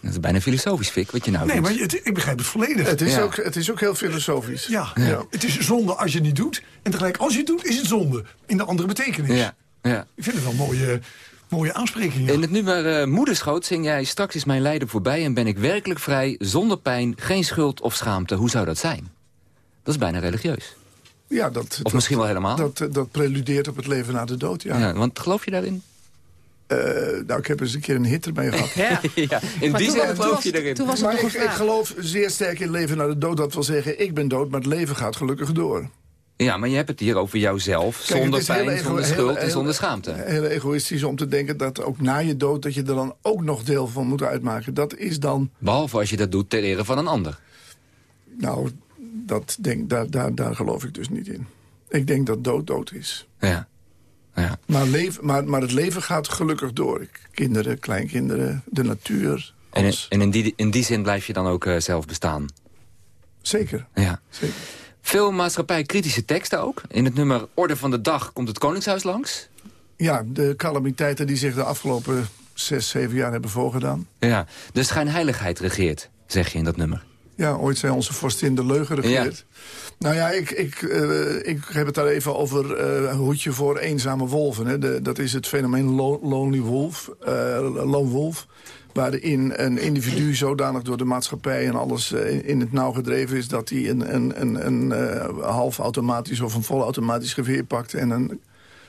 Dat is bijna filosofisch, Fik, wat je nou Nee, doet. maar het, ik begrijp het volledig. Het is, Ja. ook, het is ook heel filosofisch. ja, Ja. het is zonde als je het niet doet. En tegelijk als je het doet, is het zonde. In de andere betekenis. Ja, ja. Ik vind het wel een mooie, mooie aanspreking. ja. In het nummer eh, Moederschoot zing jij... Straks is mijn lijden voorbij en ben ik werkelijk vrij... zonder pijn, geen schuld of schaamte. Hoe zou dat zijn? Dat is bijna religieus. Ja, dat, Of misschien wel helemaal. dat, eh, dat preludeert op het leven na de dood, ja. ja. want geloof je daarin? Eh, nou, ik heb eens een keer een hit erbij gehad. Ja. (laughs) ja, in Maar die zin geloof je erin. toen was het maar ik, geloof zeer sterk in leven na de dood. Dat wil zeggen, ik ben dood, maar het leven gaat gelukkig door. Ja, maar je hebt het hier over jouzelf. Kijk, zonder pijn, zonder heel- schuld en zonder schaamte. Heel egoïstisch om te denken dat ook na je dood... dat je er dan ook nog deel van moet uitmaken. Dat is dan... Behalve als je dat doet ter ere van een ander. Nou, dat denk, daar, daar, daar geloof ik dus niet in. Ik denk dat dood dood is. Ja. Ja. Maar, leven, maar, maar het leven gaat gelukkig door. Kinderen, kleinkinderen, de natuur, En, in, en in, die, in die zin blijf je dan ook eh, zelf bestaan. Zeker. Ja. Zeker. Veel maatschappij-kritische teksten ook. In het nummer Orde van de Dag komt het Koningshuis langs. Ja, de calamiteiten die zich de afgelopen zes, zeven jaar hebben voorgedaan. Ja, de schijnheiligheid regeert, zeg je in dat nummer. Ja, ooit zei onze vorstin de leugen regeert. Nou ja, ik, ik, eh, ik heb het daar even over eh hoedje voor eenzame wolven. Hè. De, dat is het fenomeen lo- lonely wolf, eh lone wolf. Waarin een individu zodanig door de maatschappij en alles in, het nauw gedreven is... dat hij een, een, een, een half automatisch of een volautomatisch geweer pakt... en een,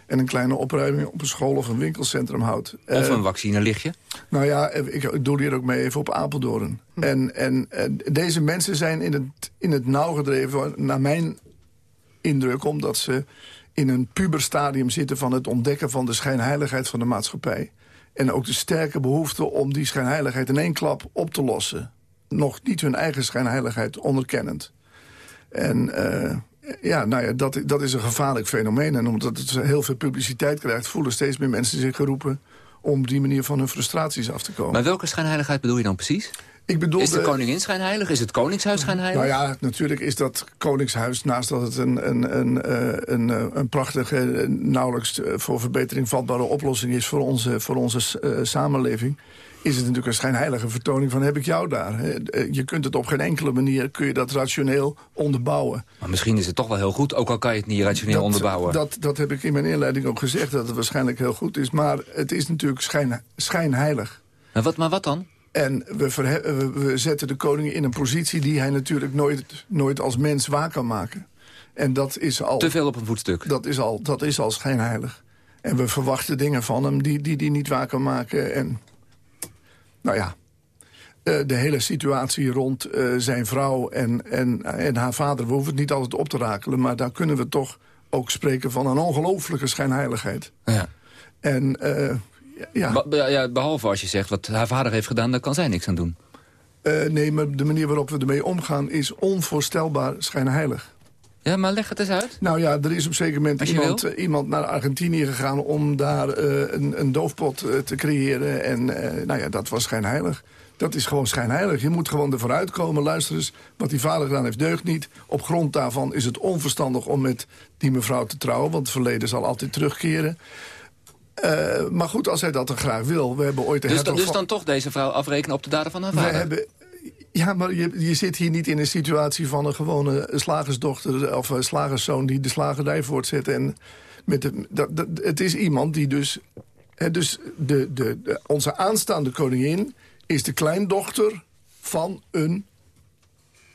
en een kleine opruiming op een school of een winkelcentrum houdt. Of Eh, een vaccinelichtje. nou ja, ik doe hier ook mee even op Apeldoorn. En, en, en deze mensen zijn in het, in het nauw gedreven, naar mijn indruk... omdat ze in een puberstadium zitten van het ontdekken van de schijnheiligheid van de maatschappij. En ook de sterke behoefte om die schijnheiligheid in één klap op te lossen. Nog niet hun eigen schijnheiligheid onderkennend. En eh, ja, nou ja, dat, dat is een gevaarlijk fenomeen. En omdat het heel veel publiciteit krijgt... voelen steeds meer mensen zich geroepen om die manier van hun frustraties af te komen. Maar welke schijnheiligheid bedoel je dan precies? Ik Is de koningin schijnheilig? Is het koningshuis schijnheilig? Nou ja, natuurlijk is dat Koningshuis, naast dat het een, een, een, eh, een, eh, een prachtige, eh, nauwelijks voor verbetering vatbare oplossing is voor onze, voor onze samenleving, is het natuurlijk een schijnheilige vertoning van heb ik jou daar. Je kunt het op geen enkele manier, kun je dat rationeel onderbouwen. Maar misschien is het toch wel heel goed, ook al kan je het niet rationeel Dat- onderbouwen. Dat, dat heb ik in mijn inleiding ook gezegd, dat het waarschijnlijk heel goed is. Maar het is natuurlijk schijn, schijnheilig. Maar wat, maar wat dan? En we, verhe- we, we zetten de koning in een positie die hij natuurlijk nooit, nooit als mens waar kan maken. En dat is al... Te veel op een voetstuk. Dat is al, dat is al schijnheilig. En we verwachten dingen van hem die die, die niet waar kan maken. En nou ja, eh, de hele situatie rond eh, zijn vrouw en, en, en haar vader... we hoeven het niet altijd op te rakelen... maar daar kunnen we toch ook spreken van een ongelofelijke schijnheiligheid. Ja. En eh, ja... Be- ja, behalve als je zegt wat haar vader heeft gedaan, daar kan zij niks aan doen. Eh, nee, maar de manier waarop we ermee omgaan is onvoorstelbaar schijnheilig. Ja, maar leg het eens uit. Nou ja, er is op een zeker moment iemand, wil. eh, iemand naar Argentinië gegaan... om daar eh, een, een doofpot te creëren. En nou ja, dat was schijnheilig. Dat is gewoon schijnheilig. Je moet gewoon ervoor uitkomen. Luister eens, wat die vader gedaan heeft deugt niet. Op grond daarvan is het onverstandig om met die mevrouw te trouwen. Want het verleden zal altijd terugkeren. Eh, maar goed, als hij dat dan graag wil. We hebben ooit de Dus, dan, dus dan toch deze vrouw afrekenen op de daden van haar vader? hebben, ja, maar je, je zit hier niet in een situatie van een gewone slagersdochter... of een slagerszoon die de slagerij voortzet. En met de, dat, dat, het is iemand die dus... Hè, dus de, de, de- onze aanstaande koningin is de kleindochter van een...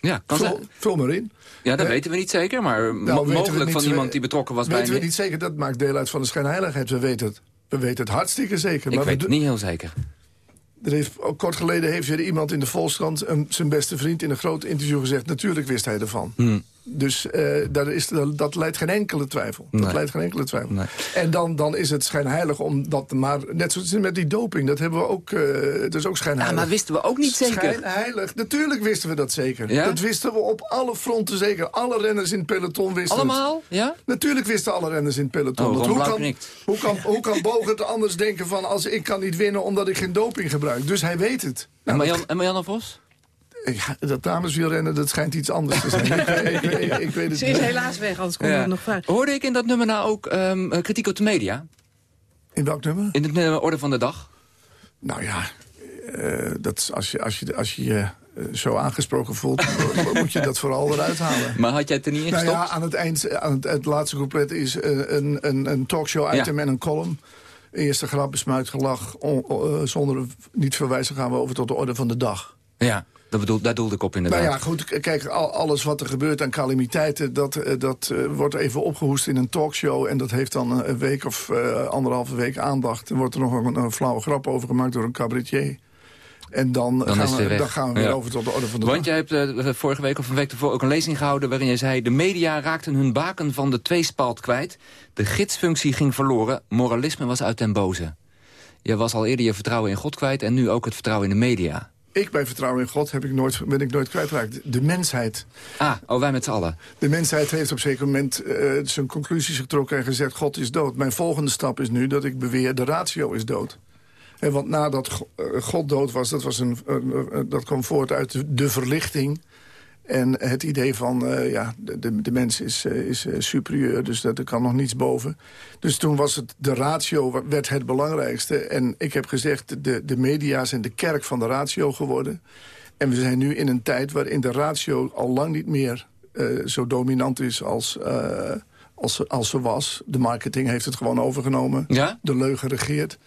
Ja, kan vul, vul maar in. Ja, dat Eh, weten we niet zeker, maar Nou, we mogelijk van we- iemand die betrokken was bij weten we niet zeker, dat maakt deel uit van de schijnheiligheid. We weten het, we weten het hartstikke zeker. Ik maar we weet het niet heel zeker. Er heeft, ook kort geleden heeft weer iemand in de Volkskrant... een- zijn beste vriend in een groot interview gezegd... natuurlijk wist hij ervan. Hmm. Dus uh, daar is, dat, dat leidt geen enkele twijfel. Nee. Dat leidt geen enkele twijfel. Nee. En dan, dan is het schijnheilig om dat... Maar net zoals met die doping, dat hebben we ook... Uh, het is ook schijnheilig. Ja, maar wisten we ook niet zeker? Schijnheilig. Natuurlijk wisten we dat zeker. Ja? Dat wisten we op alle fronten zeker. Alle renners in het peloton wisten Allemaal? het. Ja? Natuurlijk wisten alle renners in het peloton. Oh, dat. Hoe, kan, hoe, kan, hoe kan Bogert anders denken van... als ik kan niet winnen omdat ik geen doping gebruik? Dus hij weet het. En Marianne, en Marianne Vos? Ja, dat dameswielrennen, dat schijnt iets anders te zijn. ik, weet- ik, weet- ik weet het Ze is niet. helaas weg, anders kon Ja. het nog vragen. Hoorde ik in dat nummer nou ook ehm, eh, kritiek op de media? In welk nummer? In het nummer Orde van de Dag? Nou ja, eh, dat, als je als je, als je, je eh, zo aangesproken voelt, (laughs) moet je dat vooral eruit halen. Maar had jij het er niet in Nou gestopt? ja, aan het eind, aan het, het laatste couplet is eh, een, een, een talkshow-item Ja. en een column. Eerste grap, on- eh, zonder niet verwijzen gaan we over tot de orde van de dag. Ja, dat bedoel, daar doelde ik op inderdaad. Nou ja, goed, kijk, al- alles wat er gebeurt aan calamiteiten... dat, eh, dat eh, wordt even opgehoest in een talkshow... en dat heeft dan een week of eh, anderhalve week aandacht. Er wordt er nog een, een flauwe grap over gemaakt door een cabaretier. En dan, Dan gaan, we, weer dan weg. gaan we weer Ja. over tot de orde van de Want dag. jij hebt eh, vorige week of een week ervoor ook een lezing gehouden... waarin je zei, de media raakten hun baken van de tweespalt kwijt. De gidsfunctie ging verloren, moralisme was uit den boze. Je was al eerder je vertrouwen in God kwijt... en nu ook het vertrouwen in de media. Ik bij vertrouwen in God heb ik nooit, ben ik nooit kwijtgeraakt. De mensheid. Ah, oh, wij met z'n allen. De mensheid heeft op een zeker moment eh, zijn conclusies getrokken en gezegd... God is dood. Mijn volgende stap is nu dat ik beweer de ratio is dood. En want nadat eh, God dood was, dat, was een, dat kwam voort uit de, de verlichting... En het idee van, eh, ja, de, de, mens is, eh, is eh, superieur, dus dat, er kan nog niets boven. Dus toen was het, de ratio werd het belangrijkste. En ik heb gezegd, de, de media zijn de kerk van de ratio geworden. En we zijn nu in een tijd waarin de ratio al lang niet meer zo dominant is als, als, ze- als ze was. De marketing heeft het gewoon overgenomen. Ja? De leugen regeert.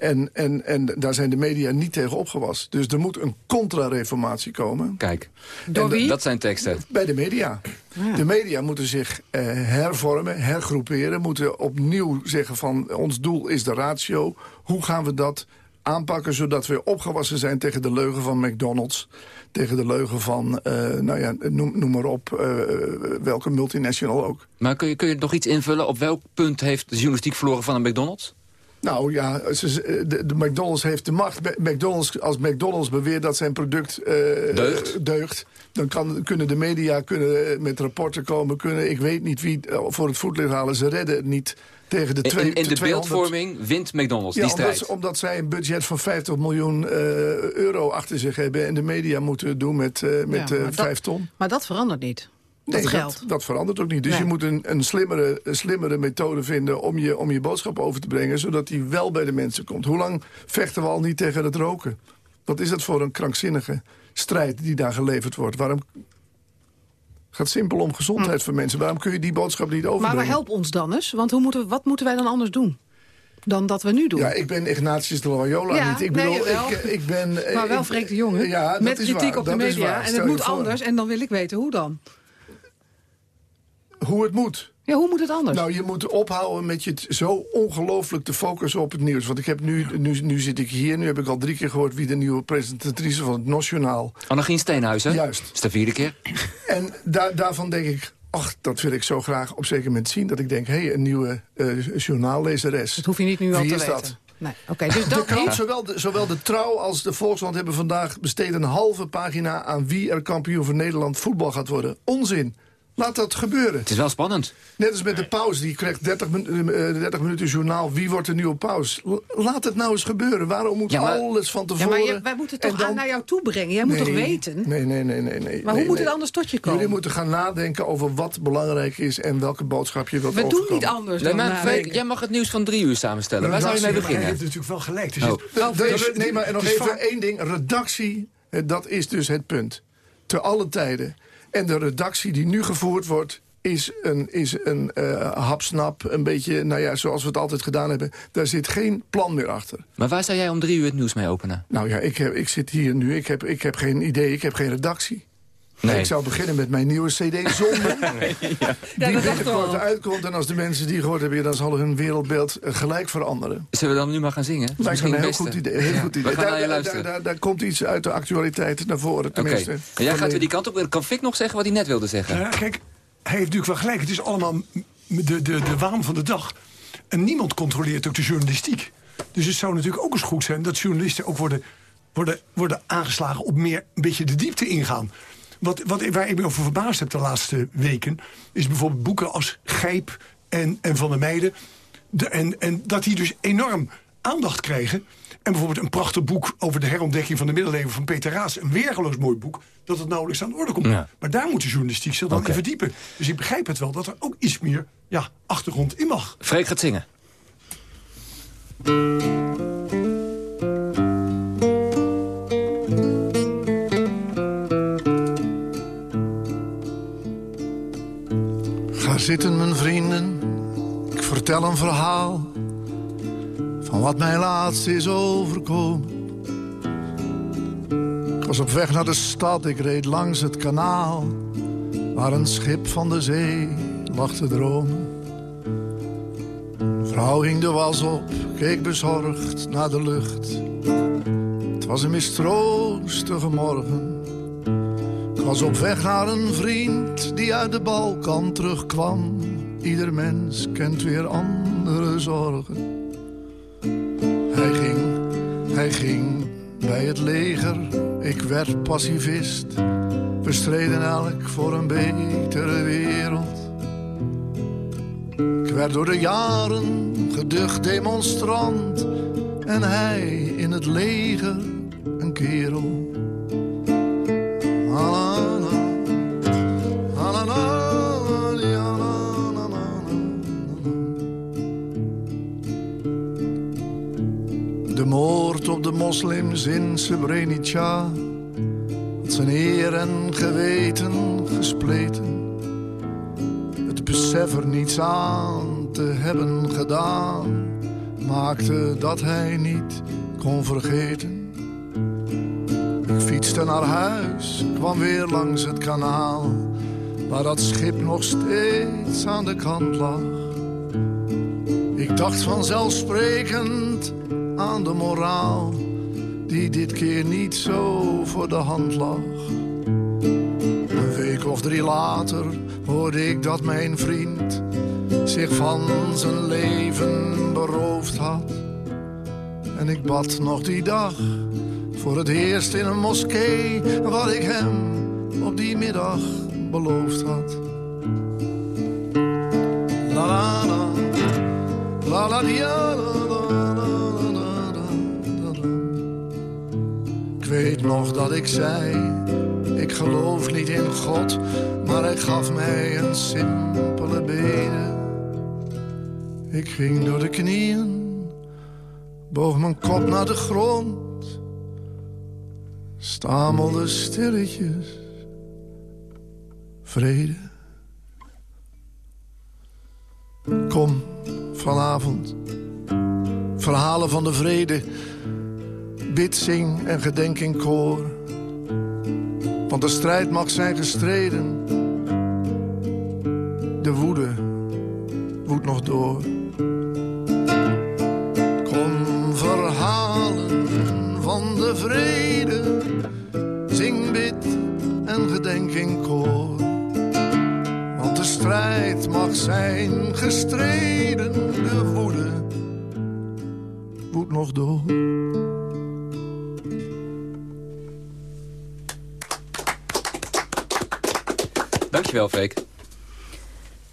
En, en, en daar zijn de media niet tegen opgewassen. Dus er moet een contra-reformatie komen. Kijk, Door En wie? dat zijn teksten. Bij de media. De media moeten zich eh, hervormen, hergroeperen. Moeten opnieuw zeggen van ons doel is de ratio. Hoe gaan we dat aanpakken zodat we opgewassen zijn tegen de leugen van McDonald's. Tegen de leugen van, eh, nou ja, noem, noem maar op, eh, welke multinational ook. Maar kun je, kun je nog iets invullen? Op welk punt heeft de journalistiek verloren van een McDonald's? Nou ja, ze- de, de McDonald's heeft de macht. McDonald's, als McDonald's beweert dat zijn product eh, Deugt. deugt, dan kan, kunnen de media kunnen met rapporten komen. Kunnen, ik weet niet wie eh, voor het voetlicht halen. Ze redden het niet tegen de twee, in, in de 200 beeldvorming wint McDonald's, Ja, die omdat, strijd. ze- omdat zij een budget van 50 miljoen eh, euro achter zich hebben... en de media moeten het doen met, eh, met Ja, eh, maar dat- 5 ton. Maar dat verandert niet. Nee, dat. Dat, verandert ook niet. Dus Nee. je moet een, een, slimmere, een slimmere methode vinden om je, om je boodschap over te brengen... zodat die wel bij de mensen komt. Hoe lang vechten we al niet tegen het roken? Wat is dat voor een krankzinnige strijd die daar geleverd wordt? Waarom het gaat simpel om gezondheid van mensen. Waarom kun je die boodschap niet Maar overbrengen? we help ons dan eens. Want hoe moeten, we- wat moeten wij dan anders doen? Dan dat we nu doen. Ja, ik ben Ignatius de Loyola Ja, niet. Ik nee, bedoel, ik, ik ben... maar wel ik- Freek de Jonge. Ja, dat met kritiek waar, op de media. En het moet anders. En dan wil ik weten hoe dan. Hoe het moet. Ja, hoe moet het anders? Nou, je moet ophouden met je zo ongelooflijk te focussen op het nieuws. Want ik heb nu, nu, nu zit ik hier, nu heb ik al drie keer gehoord... wie de nieuwe presentatrice van het Nationaal... Annegien Steenhuizen. Juist. Dat is de vierde keer. En daar daarvan denk ik, ach, dat wil ik zo graag op zeker moment zien... dat ik denk, hé, hey, een nieuwe eh journaallezeres. Dat hoef je niet nu al Wie te is weten. dat? Nee, oké. dus De (laughs) dat krant, niet. zowel, de, zowel de Trouw als de Volkskrant hebben vandaag besteed een halve pagina... aan wie er kampioen van Nederland voetbal gaat worden. Onzin. Laat dat gebeuren. Het is wel spannend. Net als met de paus, die krijgt 30, min- eh, 30 minuten journaal. Wie wordt de nieuwe paus? L- Laat het nou eens gebeuren. Waarom moet Ja, maar- alles van Ja, tevoren... maar je- wij moeten het toch dan- aan naar jou toe brengen? Jij moet toch weten? Nee, nee, nee, nee. nee Maar nee, hoe moet nee. het anders tot je komen? Jullie moeten gaan nadenken over wat belangrijk is... en welke boodschap je wilt We doen niet anders Nee, dan maar jij mag het nieuws van drie uur samenstellen. Waar zou je mee Maar hij beginnen? heeft natuurlijk wel gelijk. Er Oh. De- Oh, de- nee, maar en nog even vaak- één ding. Redactie, eh, dat is dus het punt. Te alle tijden. En de redactie die nu gevoerd wordt... is een, is een eh, hapsnap, een beetje, nou ja, zoals we het altijd gedaan hebben. Daar zit geen plan meer achter. Maar waar zou jij om drie uur het nieuws mee openen? Nou ja, ik, heb, ik zit hier nu, ik heb, ik heb geen idee, ik heb geen redactie. Nee. Ik zou beginnen met mijn nieuwe cd Zonde. Die (laughs) dat dacht binnenkort uitkomt. En als de mensen die gehoord hebben, dan zal hun wereldbeeld eh, gelijk veranderen. Zullen we dan nu maar gaan zingen? Dat is Lijkt me een heel goed idee. Heel Ja, goed We idee. Daar, je daar, luisteren. daar, daar komt iets uit de actualiteit naar voren, tenminste. En Jij gaat weer die kant op. Kan Fik nog zeggen wat hij net wilde zeggen? Ja, kijk, hij heeft natuurlijk wel gelijk. Het is allemaal de, de, de waan van de dag. En niemand controleert ook de journalistiek. Dus het zou natuurlijk ook eens goed zijn... dat journalisten ook worden, worden, worden aangeslagen op meer een beetje de diepte ingaan. Wat, wat, waar ik me over verbaasd heb de laatste weken... is bijvoorbeeld boeken als Gijp en, en Van der Meijden. De, en, en dat die dus enorm aandacht krijgen. En bijvoorbeeld een prachtig boek over de herontdekking van de middeleeuwen van Peter Raas. Een weergeloos mooi boek, dat het nauwelijks aan de orde komt. Ja. Maar daar moet de journalistiek zich dan in verdiepen. Dus ik begrijp het wel dat er ook iets meer ja, achtergrond in mag. Freek gaat zingen. Zitten, mijn vrienden. Ik vertel een verhaal van wat mij laatst is overkomen. Ik was op weg naar de stad, ik reed langs het kanaal... waar een schip van de zee lag te dromen. Een vrouw hing de was op, keek bezorgd naar de lucht. Het was een mistroostige morgen... Was op weg naar een vriend die uit de Balkan terugkwam. Ieder mens kent weer andere zorgen. Hij ging, hij ging bij het leger. Ik werd pacifist. We streden elk voor een betere wereld. Ik werd door de jaren geducht demonstrant. En hij in het leger een kerel. Moslims in Srebrenica had zijn eer en geweten gespleten. Het besef er niets aan te hebben gedaan maakte dat hij niet kon vergeten. Ik fietste naar huis, kwam weer langs het kanaal... waar dat schip nog steeds aan de kant lag. Ik dacht vanzelfsprekend aan de moraal... die dit keer niet zo voor de hand lag. Een week of drie later hoorde ik dat mijn vriend... zich van zijn leven beroofd had. En ik bad nog die dag voor het eerst in een moskee wat ik hem op die middag beloofd had. La la la, la la la la weet nog dat ik zei, ik geloof niet in God, maar hij gaf mij een simpele bede. Ik ging door de knieën, boog mijn kop naar de grond stamelde stilletjes vrede. Kom vanavond, verhalen van de vrede, bid, zing en gedenk in koor. Want de strijd mag zijn gestreden, de woede woedt nog door. Kom verhalen van de vrede, zing, bid en gedenk in koor. Want de strijd mag zijn gestreden, de woede woedt nog door. Dankjewel, Freek.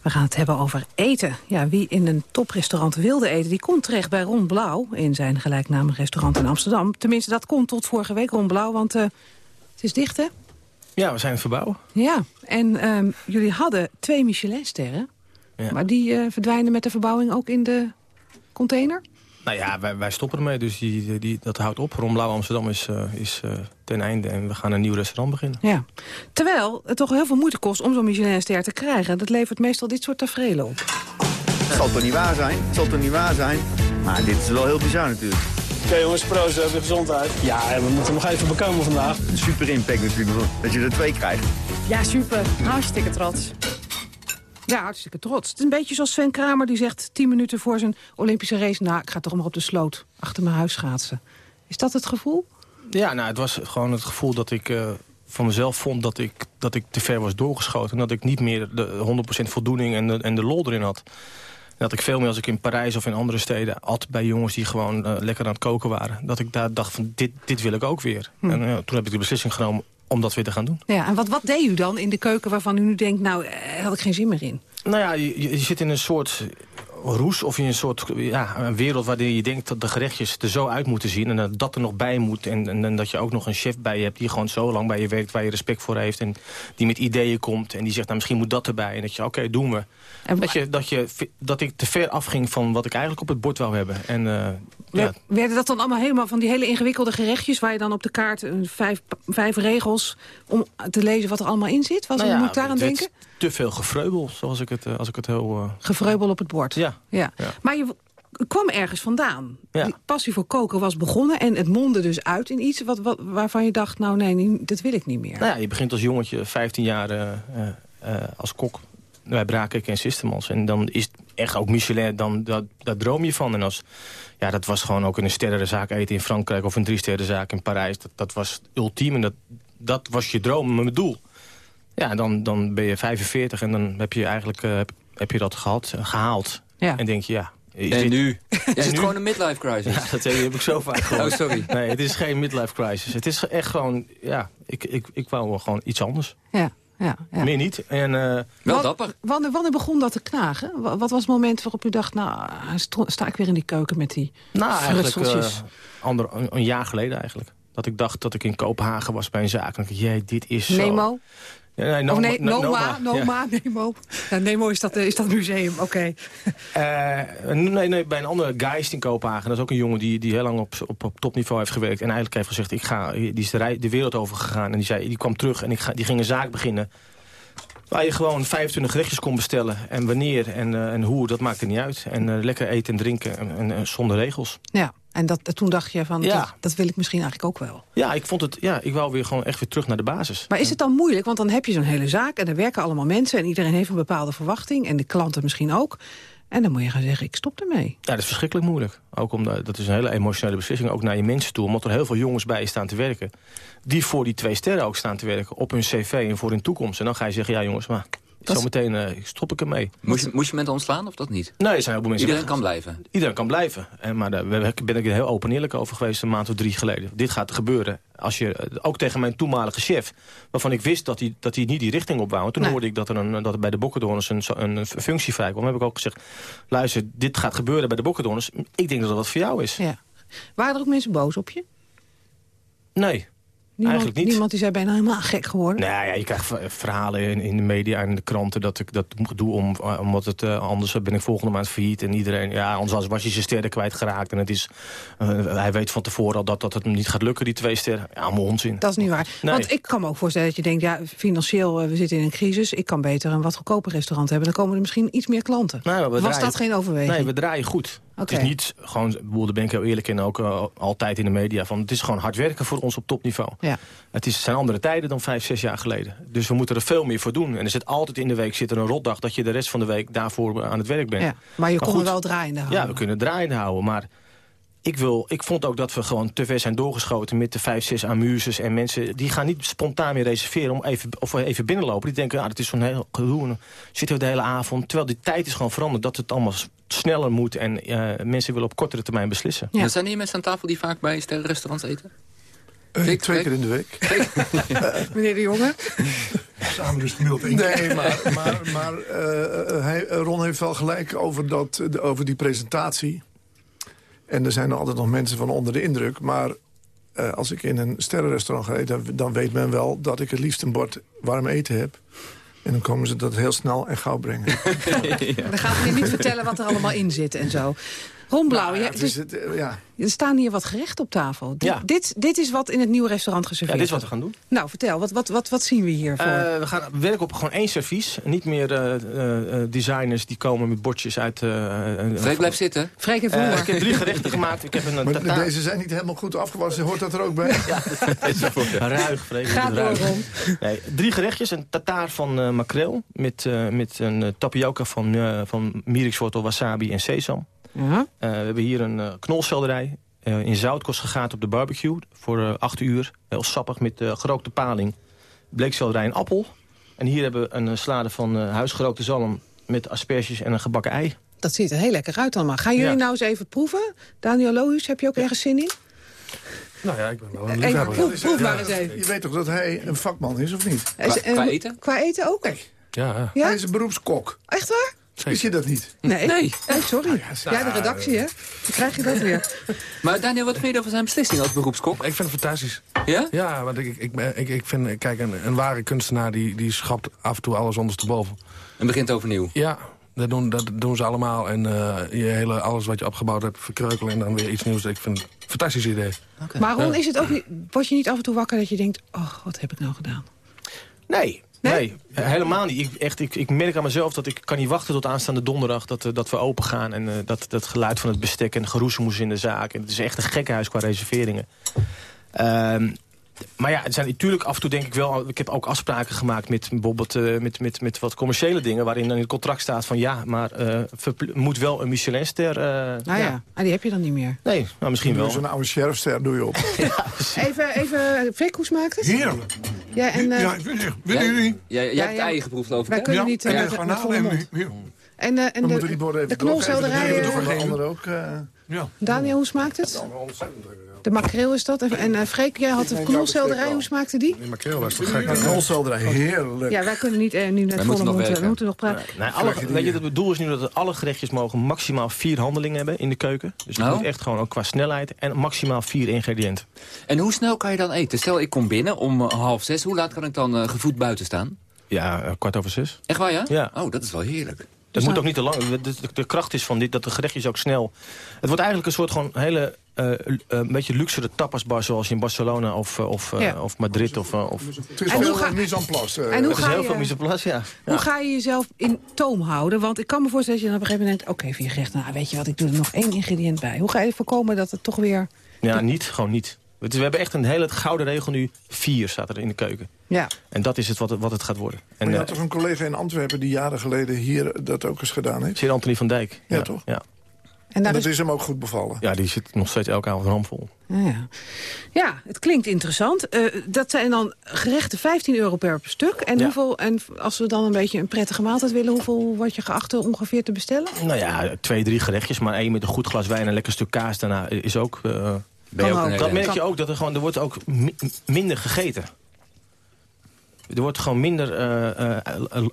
We gaan het hebben over eten. Ja, wie in een toprestaurant wilde eten, die komt terecht bij Ron Blauw... in zijn gelijknamig restaurant in Amsterdam. Tenminste, dat kon tot vorige week, Ron Blauw, want eh, het is dicht, hè? Ja, we zijn het verbouwen. Ja, en ehm, jullie hadden twee Michelinsterren. Ja. Maar die eh, verdwijnen met de verbouwing ook in de container? Nou ja, wij, wij stoppen ermee, dus die, die, dat houdt op. Ron Blauw Amsterdam is, eh, is eh, ten einde en we gaan een nieuw restaurant beginnen. Ja. Terwijl het toch heel veel moeite kost om zo'n Michelinster te krijgen. Dat levert meestal dit soort tafereelen op. Het zal toch niet waar zijn? Het zal toch niet waar zijn? Maar dit is wel heel bizar natuurlijk. Oké jongens, proost de gezondheid. Ja, we moeten nog even bekomen vandaag. Een super impact natuurlijk, dat je er twee krijgt. Ja, super. Hartstikke trots. Ja, hartstikke trots. Het is een beetje zoals Sven Kramer die zegt... tien minuten voor zijn Olympische race... nou, ik ga toch maar op de sloot achter mijn huis schaatsen. Is dat het gevoel? Ja, nou, het was gewoon het gevoel dat ik... eh, van mezelf vond dat ik, dat ik te ver was doorgeschoten. En dat ik niet meer de 100% voldoening en de, en de lol erin had. En dat ik veel meer als ik in Parijs of in andere steden at bij jongens die gewoon eh, lekker aan het koken waren. Dat ik daar dacht van dit, dit wil ik ook weer. Hm. En uh, toen heb ik de beslissing genomen om dat weer te gaan doen. Ja, en wat, wat deed u dan in de keuken waarvan u nu denkt, nou, eh, had ik geen zin meer in? Nou ja, je, je zit in een soort roes of in een soort ja, een wereld waarin je denkt dat de gerechtjes er zo uit moeten zien... en dat dat er nog bij moet en, en, en, dat je ook nog een chef bij je hebt... die gewoon zo lang bij je werkt, waar je respect voor heeft... en die met ideeën komt en die zegt, nou misschien moet dat erbij. En dat je, oké, doen we. En dat, je, dat, je, dat ik te ver afging van wat ik eigenlijk op het bord wou hebben. En, uh, ja. Werden dat dan allemaal helemaal van die hele ingewikkelde gerechtjes... waar je dan op de kaart uh, vijf, vijf regels om te lezen wat er allemaal in zit? Was nou ja, moet ik daaraan denken? Te veel gefreubel, zoals ik het, uh, als ik het heel... Uh... Gefreubel op het bord? Ja. ja. ja. Maar je kwam ergens vandaan. Ja. Die passie voor koken was begonnen en het mondde dus uit in iets wat, wat, waarvan je dacht... nou nee, dat wil ik niet meer. Nou ja, je begint als jongetje, 15 jaar uh, als kok bij Braken en Systemans. En dan is echt ook Michelin, dan, dat, daar droom je van. En als, ja, dat was gewoon ook in een sterrenzaak eten in Frankrijk... of een drie sterrenzaak in Parijs. Dat, dat was ultiem en dat, dat was je droom, mijn doel. Ja, dan, dan ben je 45 en dan heb je eigenlijk uh, heb, je dat gehad, uh, gehaald. Ja. En denk je, ja... en dit... nu? (laughs) Is en het nu? gewoon een midlife crisis? Ja, dat heb ik zo vaak gehoord. Oh, sorry. Nee, het is geen midlife crisis. Het is echt gewoon, ja, ik, ik, ik wou gewoon iets anders. Ja. Ja, ja. Meer niet. En, uh, Wel dapper. Wanneer, wanneer begon dat te knagen? Wat was het moment waarop u dacht, nou, sta ik weer in die keuken met die Nou, eigenlijk uh, ander, een, een, jaar geleden eigenlijk. Dat ik dacht dat ik in Kopenhagen was bij een zaak. En ik dacht, jee, dit is zo... Nemo? Ja, nee, Noma, nee, Noma, Noma, Noma ja. Nemo. Ja, Nemo is dat, is dat museum, oké. Okay. Uh, nee, nee, bij een andere Geist in Kopenhagen. Dat is ook een jongen die, die heel lang op, op, op topniveau heeft gewerkt. En eigenlijk heeft gezegd, ik ga, die is de, rij, de wereld over gegaan. En die, zei, die kwam terug en ik ga, die ging een zaak beginnen. Waar je gewoon 25 gerechtjes kon bestellen. En wanneer en, uh, en hoe, dat maakte niet uit. En uh, lekker eten en drinken en, en, en, zonder regels. Ja, en dat, toen dacht je van, ja. dat, dat, wil ik misschien eigenlijk ook wel. Ja, ik vond het, ja, ik wou weer gewoon echt weer terug naar de basis. Maar is het dan moeilijk? Want dan heb je zo'n hele zaak en er werken allemaal mensen... en iedereen heeft een bepaalde verwachting en de klanten misschien ook. En dan moet je gaan zeggen, ik stop ermee. Ja, dat is verschrikkelijk moeilijk. Ook omdat, dat is een hele emotionele beslissing, ook naar je mensen toe. Omdat er heel veel jongens bij je staan te werken. Die voor die twee sterren ook staan te werken. Op hun cv en voor hun toekomst. En dan ga je zeggen, ja jongens, maar... Dat... Zometeen uh, stop ik ermee. Moest je, moest je mensen ontslaan of dat niet? Nee, er zijn heel veel mensen. Iedereen kan blijven? Iedereen kan blijven. En, maar daar ben ik er heel open en eerlijk over geweest een maand of drie geleden. Dit gaat gebeuren. Als je, ook tegen mijn toenmalige chef, waarvan ik wist dat hij, dat hij niet die richting op wou. Toen nee. hoorde ik dat er, een, dat er bij de Bokkendorners een, een functie vrij kwam. Dan heb ik ook gezegd, luister, dit gaat gebeuren bij de Bokkendorners. Ik denk dat dat wat voor jou is. Ja. Waren er ook mensen boos op je? Nee. Niemand, Eigenlijk niet. Niemand die zei bijna helemaal gek geworden? Nou ja, je krijgt verhalen in, in de media en in de kranten dat ik dat doe om, omdat het uh, anders ben ik volgende maand failliet en iedereen, ja, anders was hij zijn sterren kwijtgeraakt en het is, uh, hij weet van tevoren al dat, dat het hem niet gaat lukken, die twee sterren. Ja, onzin. Dat is niet waar. Nee. Want ik kan me ook voorstellen dat je denkt, ja, financieel, uh, we zitten in een crisis, ik kan beter een wat goedkoper restaurant hebben, dan komen er misschien iets meer klanten. Nou, was draaien, dat geen overweging? Nee, we draaien goed. Okay. Het is niet gewoon, daar ben ik heel eerlijk in, ook uh, altijd in de media, van het is gewoon hard werken voor ons op topniveau. Ja. Het is, zijn andere tijden dan vijf, zes jaar geleden. Dus we moeten er veel meer voor doen. En er zit altijd in de week zit er een rotdag dat je de rest van de week daarvoor aan het werk bent. Ja, maar je kon goed, er wel draaiende houden. Ja, we kunnen draaiende houden, maar ik, wil, ik vond ook dat we gewoon te ver zijn doorgeschoten met de vijf, zes amuses. En mensen die gaan niet spontaan weer reserveren om even, of even binnenlopen. Die denken, ah, dat is zo'n heel gedoe. Zitten we de hele avond. Terwijl die tijd is gewoon veranderd. Dat het allemaal sneller moet. En uh, mensen willen op kortere termijn beslissen. Ja. Zijn er hier mensen aan tafel die vaak bij sterrenrestaurants eten? Uh, twee keer in de week. (laughs) Meneer de Jonge? Samen dus gemiddeld één Nee, maar, maar, maar uh, hij, Ron heeft wel gelijk over, dat, over die presentatie. En er zijn er altijd nog mensen van onder de indruk. Maar uh, als ik in een sterrenrestaurant ga eten... Dan, weet men wel dat ik het liefst een bord warm eten heb. En dan komen ze dat heel snel en gauw brengen. (laughs) ja. Dan gaat meneer niet vertellen wat er allemaal in zit en zo. Ron Blauw, Nou ja, het is het, uh, ja. er staan hier wat gerechten op tafel. Dit, Ja. dit, dit is wat in het nieuwe restaurant geserveerd Ja, dit is wat we gaan doen. Nou, vertel, wat, wat, wat, wat zien we hier voor? Uh, we gaan werken op gewoon één servies. Niet meer uh, designers die komen met bordjes uit... Freek, blijf zitten. Freek heeft honger. ik heb drie gerechten gemaakt. Ik heb een Maar tata- deze zijn niet helemaal goed afgewassen. Hoort dat er ook bij? (laughs) Ja, (laughs) ruig, Freek. Ga door. Nee, drie gerechtjes. Een tataar van uh, makreel. Met, uh, met een uh, tapioca van, uh, van wasabi en sesam. Ja. Uh, we hebben hier een uh, knolselderij. Uh, in zoutkost gegaat op de barbecue. Voor uh, acht uur. Heel sappig met uh, gerookte paling. bleekselderij en appel. En hier hebben we een eh, salade van uh, huisgerookte zalm met asperges en een gebakken ei. Dat ziet er heel lekker uit allemaal. Gaan jullie Ja. nou eens even proeven? Daniel Lohuus, heb je ook ergens zin in? Nou ja, ik ben wel een liefhebber. proef, proef maar eens even. Je weet toch dat hij een vakman is, of niet? Is- eh, Qua eten ook? Ja, Ja? Hij is een beroepskok. Echt waar? Wist je dat niet? Nee. nee. sorry. Ja, de redactie, hè? Dan krijg je dat weer. (laughs) Maar Daniel, wat vind je over zijn beslissing als beroepskok? Ik vind het fantastisch. Ja? Ja, want ik, ik, ben- ik, ik vind, kijk, een, een ware kunstenaar die, die schapt af en toe alles ondersteboven. En begint overnieuw. Ja, dat doen, dat doen ze allemaal. En eh, je hele, alles wat je opgebouwd hebt verkreukelen en dan weer iets nieuws. Ik vind het een fantastisch idee. Maar Ron, Ja. is het ook niet, word je niet af en toe wakker dat je denkt... oh, wat heb ik nou gedaan? Nee, nee, helemaal niet. Ik, echt, ik, ik merk aan mezelf dat ik kan niet wachten tot aanstaande donderdag... dat, eh, dat we open gaan en eh, dat, dat geluid van het bestek en geroezemoes in de zaak. En het is echt een gekkenhuis qua reserveringen. Ehm, maar ja, het zijn natuurlijk af en toe denk ik wel... Ik heb ook afspraken gemaakt met bijvoorbeeld eh, met, met, met wat commerciële dingen... waarin dan in het contract staat van ja, maar eh verpl- moet wel een Michelinster... eh Nou ja, Ah, die heb je dan niet meer. Nee, nou, misschien wel. Zo'n oude sheriffster doe je op. (laughs) Even, even Fik, hoe smaakt het? Heerlijk. Ja, en, eh, Ja. Willen jullie? Jij, jij Ja, hebt ja. eigen geproefd, geloof ik, Wij kunnen Ja, niet en eh, garnalen volle en. En, eh, de, moeten die borden even de knolselderij... De eh, Ja. Daniel, hoe smaakt het? De makreel is dat. En, en eh, Freek, jij had de knolselderij. Hoe smaakte die? Die makreel was toch gek? Ja, knolselderij, heerlijk. Ja, wij kunnen niet eh, nu net Wij volle mond. werken. We moeten nog praten. Nee, alle, weet je, het doel is nu dat alle gerechtjes mogen maximaal vier handelingen hebben in de keuken. Dus het Nou? moet echt gewoon ook qua snelheid en maximaal vier ingrediënten. En hoe snel kan je dan eten? Stel, ik kom binnen om eh, half zes. Hoe laat kan ik dan gevoed buiten staan? Ja, kwart over zes. Echt waar, ja? Ja. Oh, dat is wel heerlijk. Het moet ook niet te lang. De, de, de kracht is van dit dat de gerechtjes ook snel... Het wordt eigenlijk een soort gewoon hele... eh, eh, een beetje luxere tapasbar zoals in Barcelona of, eh, of, Ja. of Madrid. Of, of, Het is En hoe veel ga- mise en place. En hoe het is ga heel je- veel mise en place, ja. Hoe Ja. ga je jezelf in toom houden? Want ik kan me voorstellen dat je dan op een gegeven moment denkt... oké, vier gerechten, nou weet je wat, ik doe er nog één ingrediënt bij. Hoe ga je voorkomen dat het toch weer... Ja, niet. Gewoon niet. We hebben echt een hele gouden regel nu. Vier staat er in de keuken. Ja. En dat is het wat, het- wat het gaat worden. Maar En je uh, had toch een collega in Antwerpen die jaren geleden hier dat ook eens gedaan heeft? Sir Anthony van Dijk. Ja, toch? Ja. En daar dat is... is hem ook goed bevallen. ja, die zit nog steeds elke avond ramvol. Ja, ja. ja, het klinkt interessant. Eh, dat zijn dan gerechten 15 euro per stuk. En, Ja. hoeveel, en als we dan een beetje een prettige maaltijd willen... hoeveel word je geacht er ongeveer te bestellen? Nou ja, twee, drie gerechtjes, maar één met een goed glas wijn en een lekker stuk kaas daarna is ook... eh, Ben je ook dat merk je ook, dat er, gewoon, er wordt ook mi- minder gegeten. Er wordt gewoon minder... eh, eh, eh,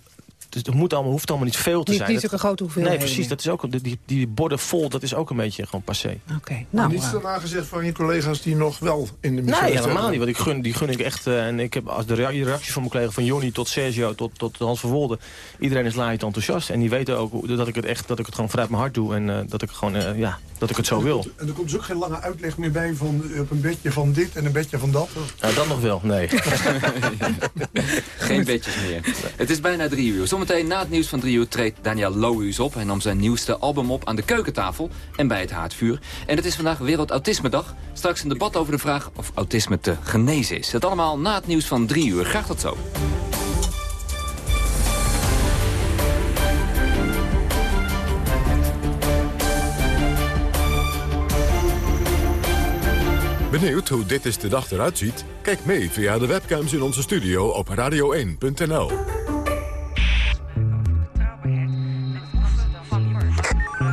dus het moet allemaal, hoeft allemaal niet veel te Niet, zijn. niet zulke grote hoeveelheden. nee, precies. Dat is ook, die, die borden vol, dat is ook een beetje gewoon passé. Oké, Maar nou... niets eh, erna gezegd van je collega's die nog wel in de Nee, Michelin helemaal niet. Want ik gun, die gun ik echt. eh, en ik heb als de rea- reactie van mijn collega van Jonny tot Sergio tot, tot Hans Verwolde. Iedereen is laaiend enthousiast. En die weten ook dat ik het echt dat ik het gewoon vanuit mijn hart doe. En eh, dat ik gewoon eh, ja, dat ik het zo wil. En er komt dus ook geen lange uitleg meer bij van eh, op een bedje van dit en een bedje van dat. Nou, dat nog wel, nee. (laughs) Geen bedjes meer. Het is bijna drie uur. Zometeen na het nieuws van drie uur treedt Daniel Lohuus op. Hij nam zijn nieuwste album op aan de keukentafel en bij het haardvuur. En het is vandaag Wereld Autismedag. Straks een debat over de vraag of autisme te genezen is. Dat allemaal na het nieuws van drie uur. Graag tot zo. Benieuwd hoe dit is de dag eruit ziet? Kijk mee via de webcams in onze studio op radio1.nl.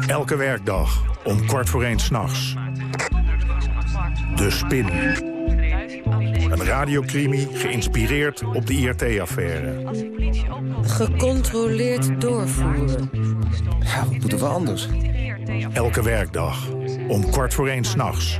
Elke werkdag om kwart voor één s'nachts. De Spin. Een radiocrimi geïnspireerd op de IRT-affaire. Gecontroleerd doorvoeren. Ja, wat moeten we anders? Elke werkdag om kwart voor één s'nachts.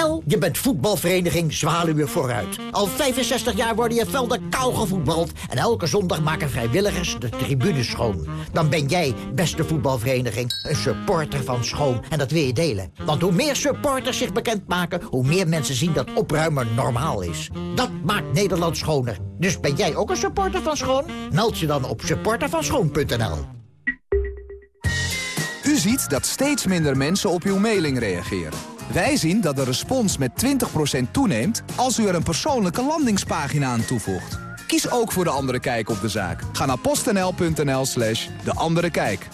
Stel, je bent voetbalvereniging Zwaluwe Vooruit. Al 65 jaar worden je velden kou gevoetbald... en elke zondag maken vrijwilligers de tribunes schoon. Dan ben jij, beste voetbalvereniging, een supporter van schoon. En dat wil je delen. Want hoe meer supporters zich bekendmaken... hoe meer mensen zien dat opruimen normaal is. Dat maakt Nederland schoner. Dus ben jij ook een supporter van schoon? Meld je dan op supportervanschoon.nl. U ziet dat steeds minder mensen op uw mailing reageren. Wij zien dat de respons met 20% toeneemt als u er een persoonlijke landingspagina aan toevoegt. Kies ook voor De Andere Kijk op de zaak. Ga naar postnl.nl slash De Andere Kijk.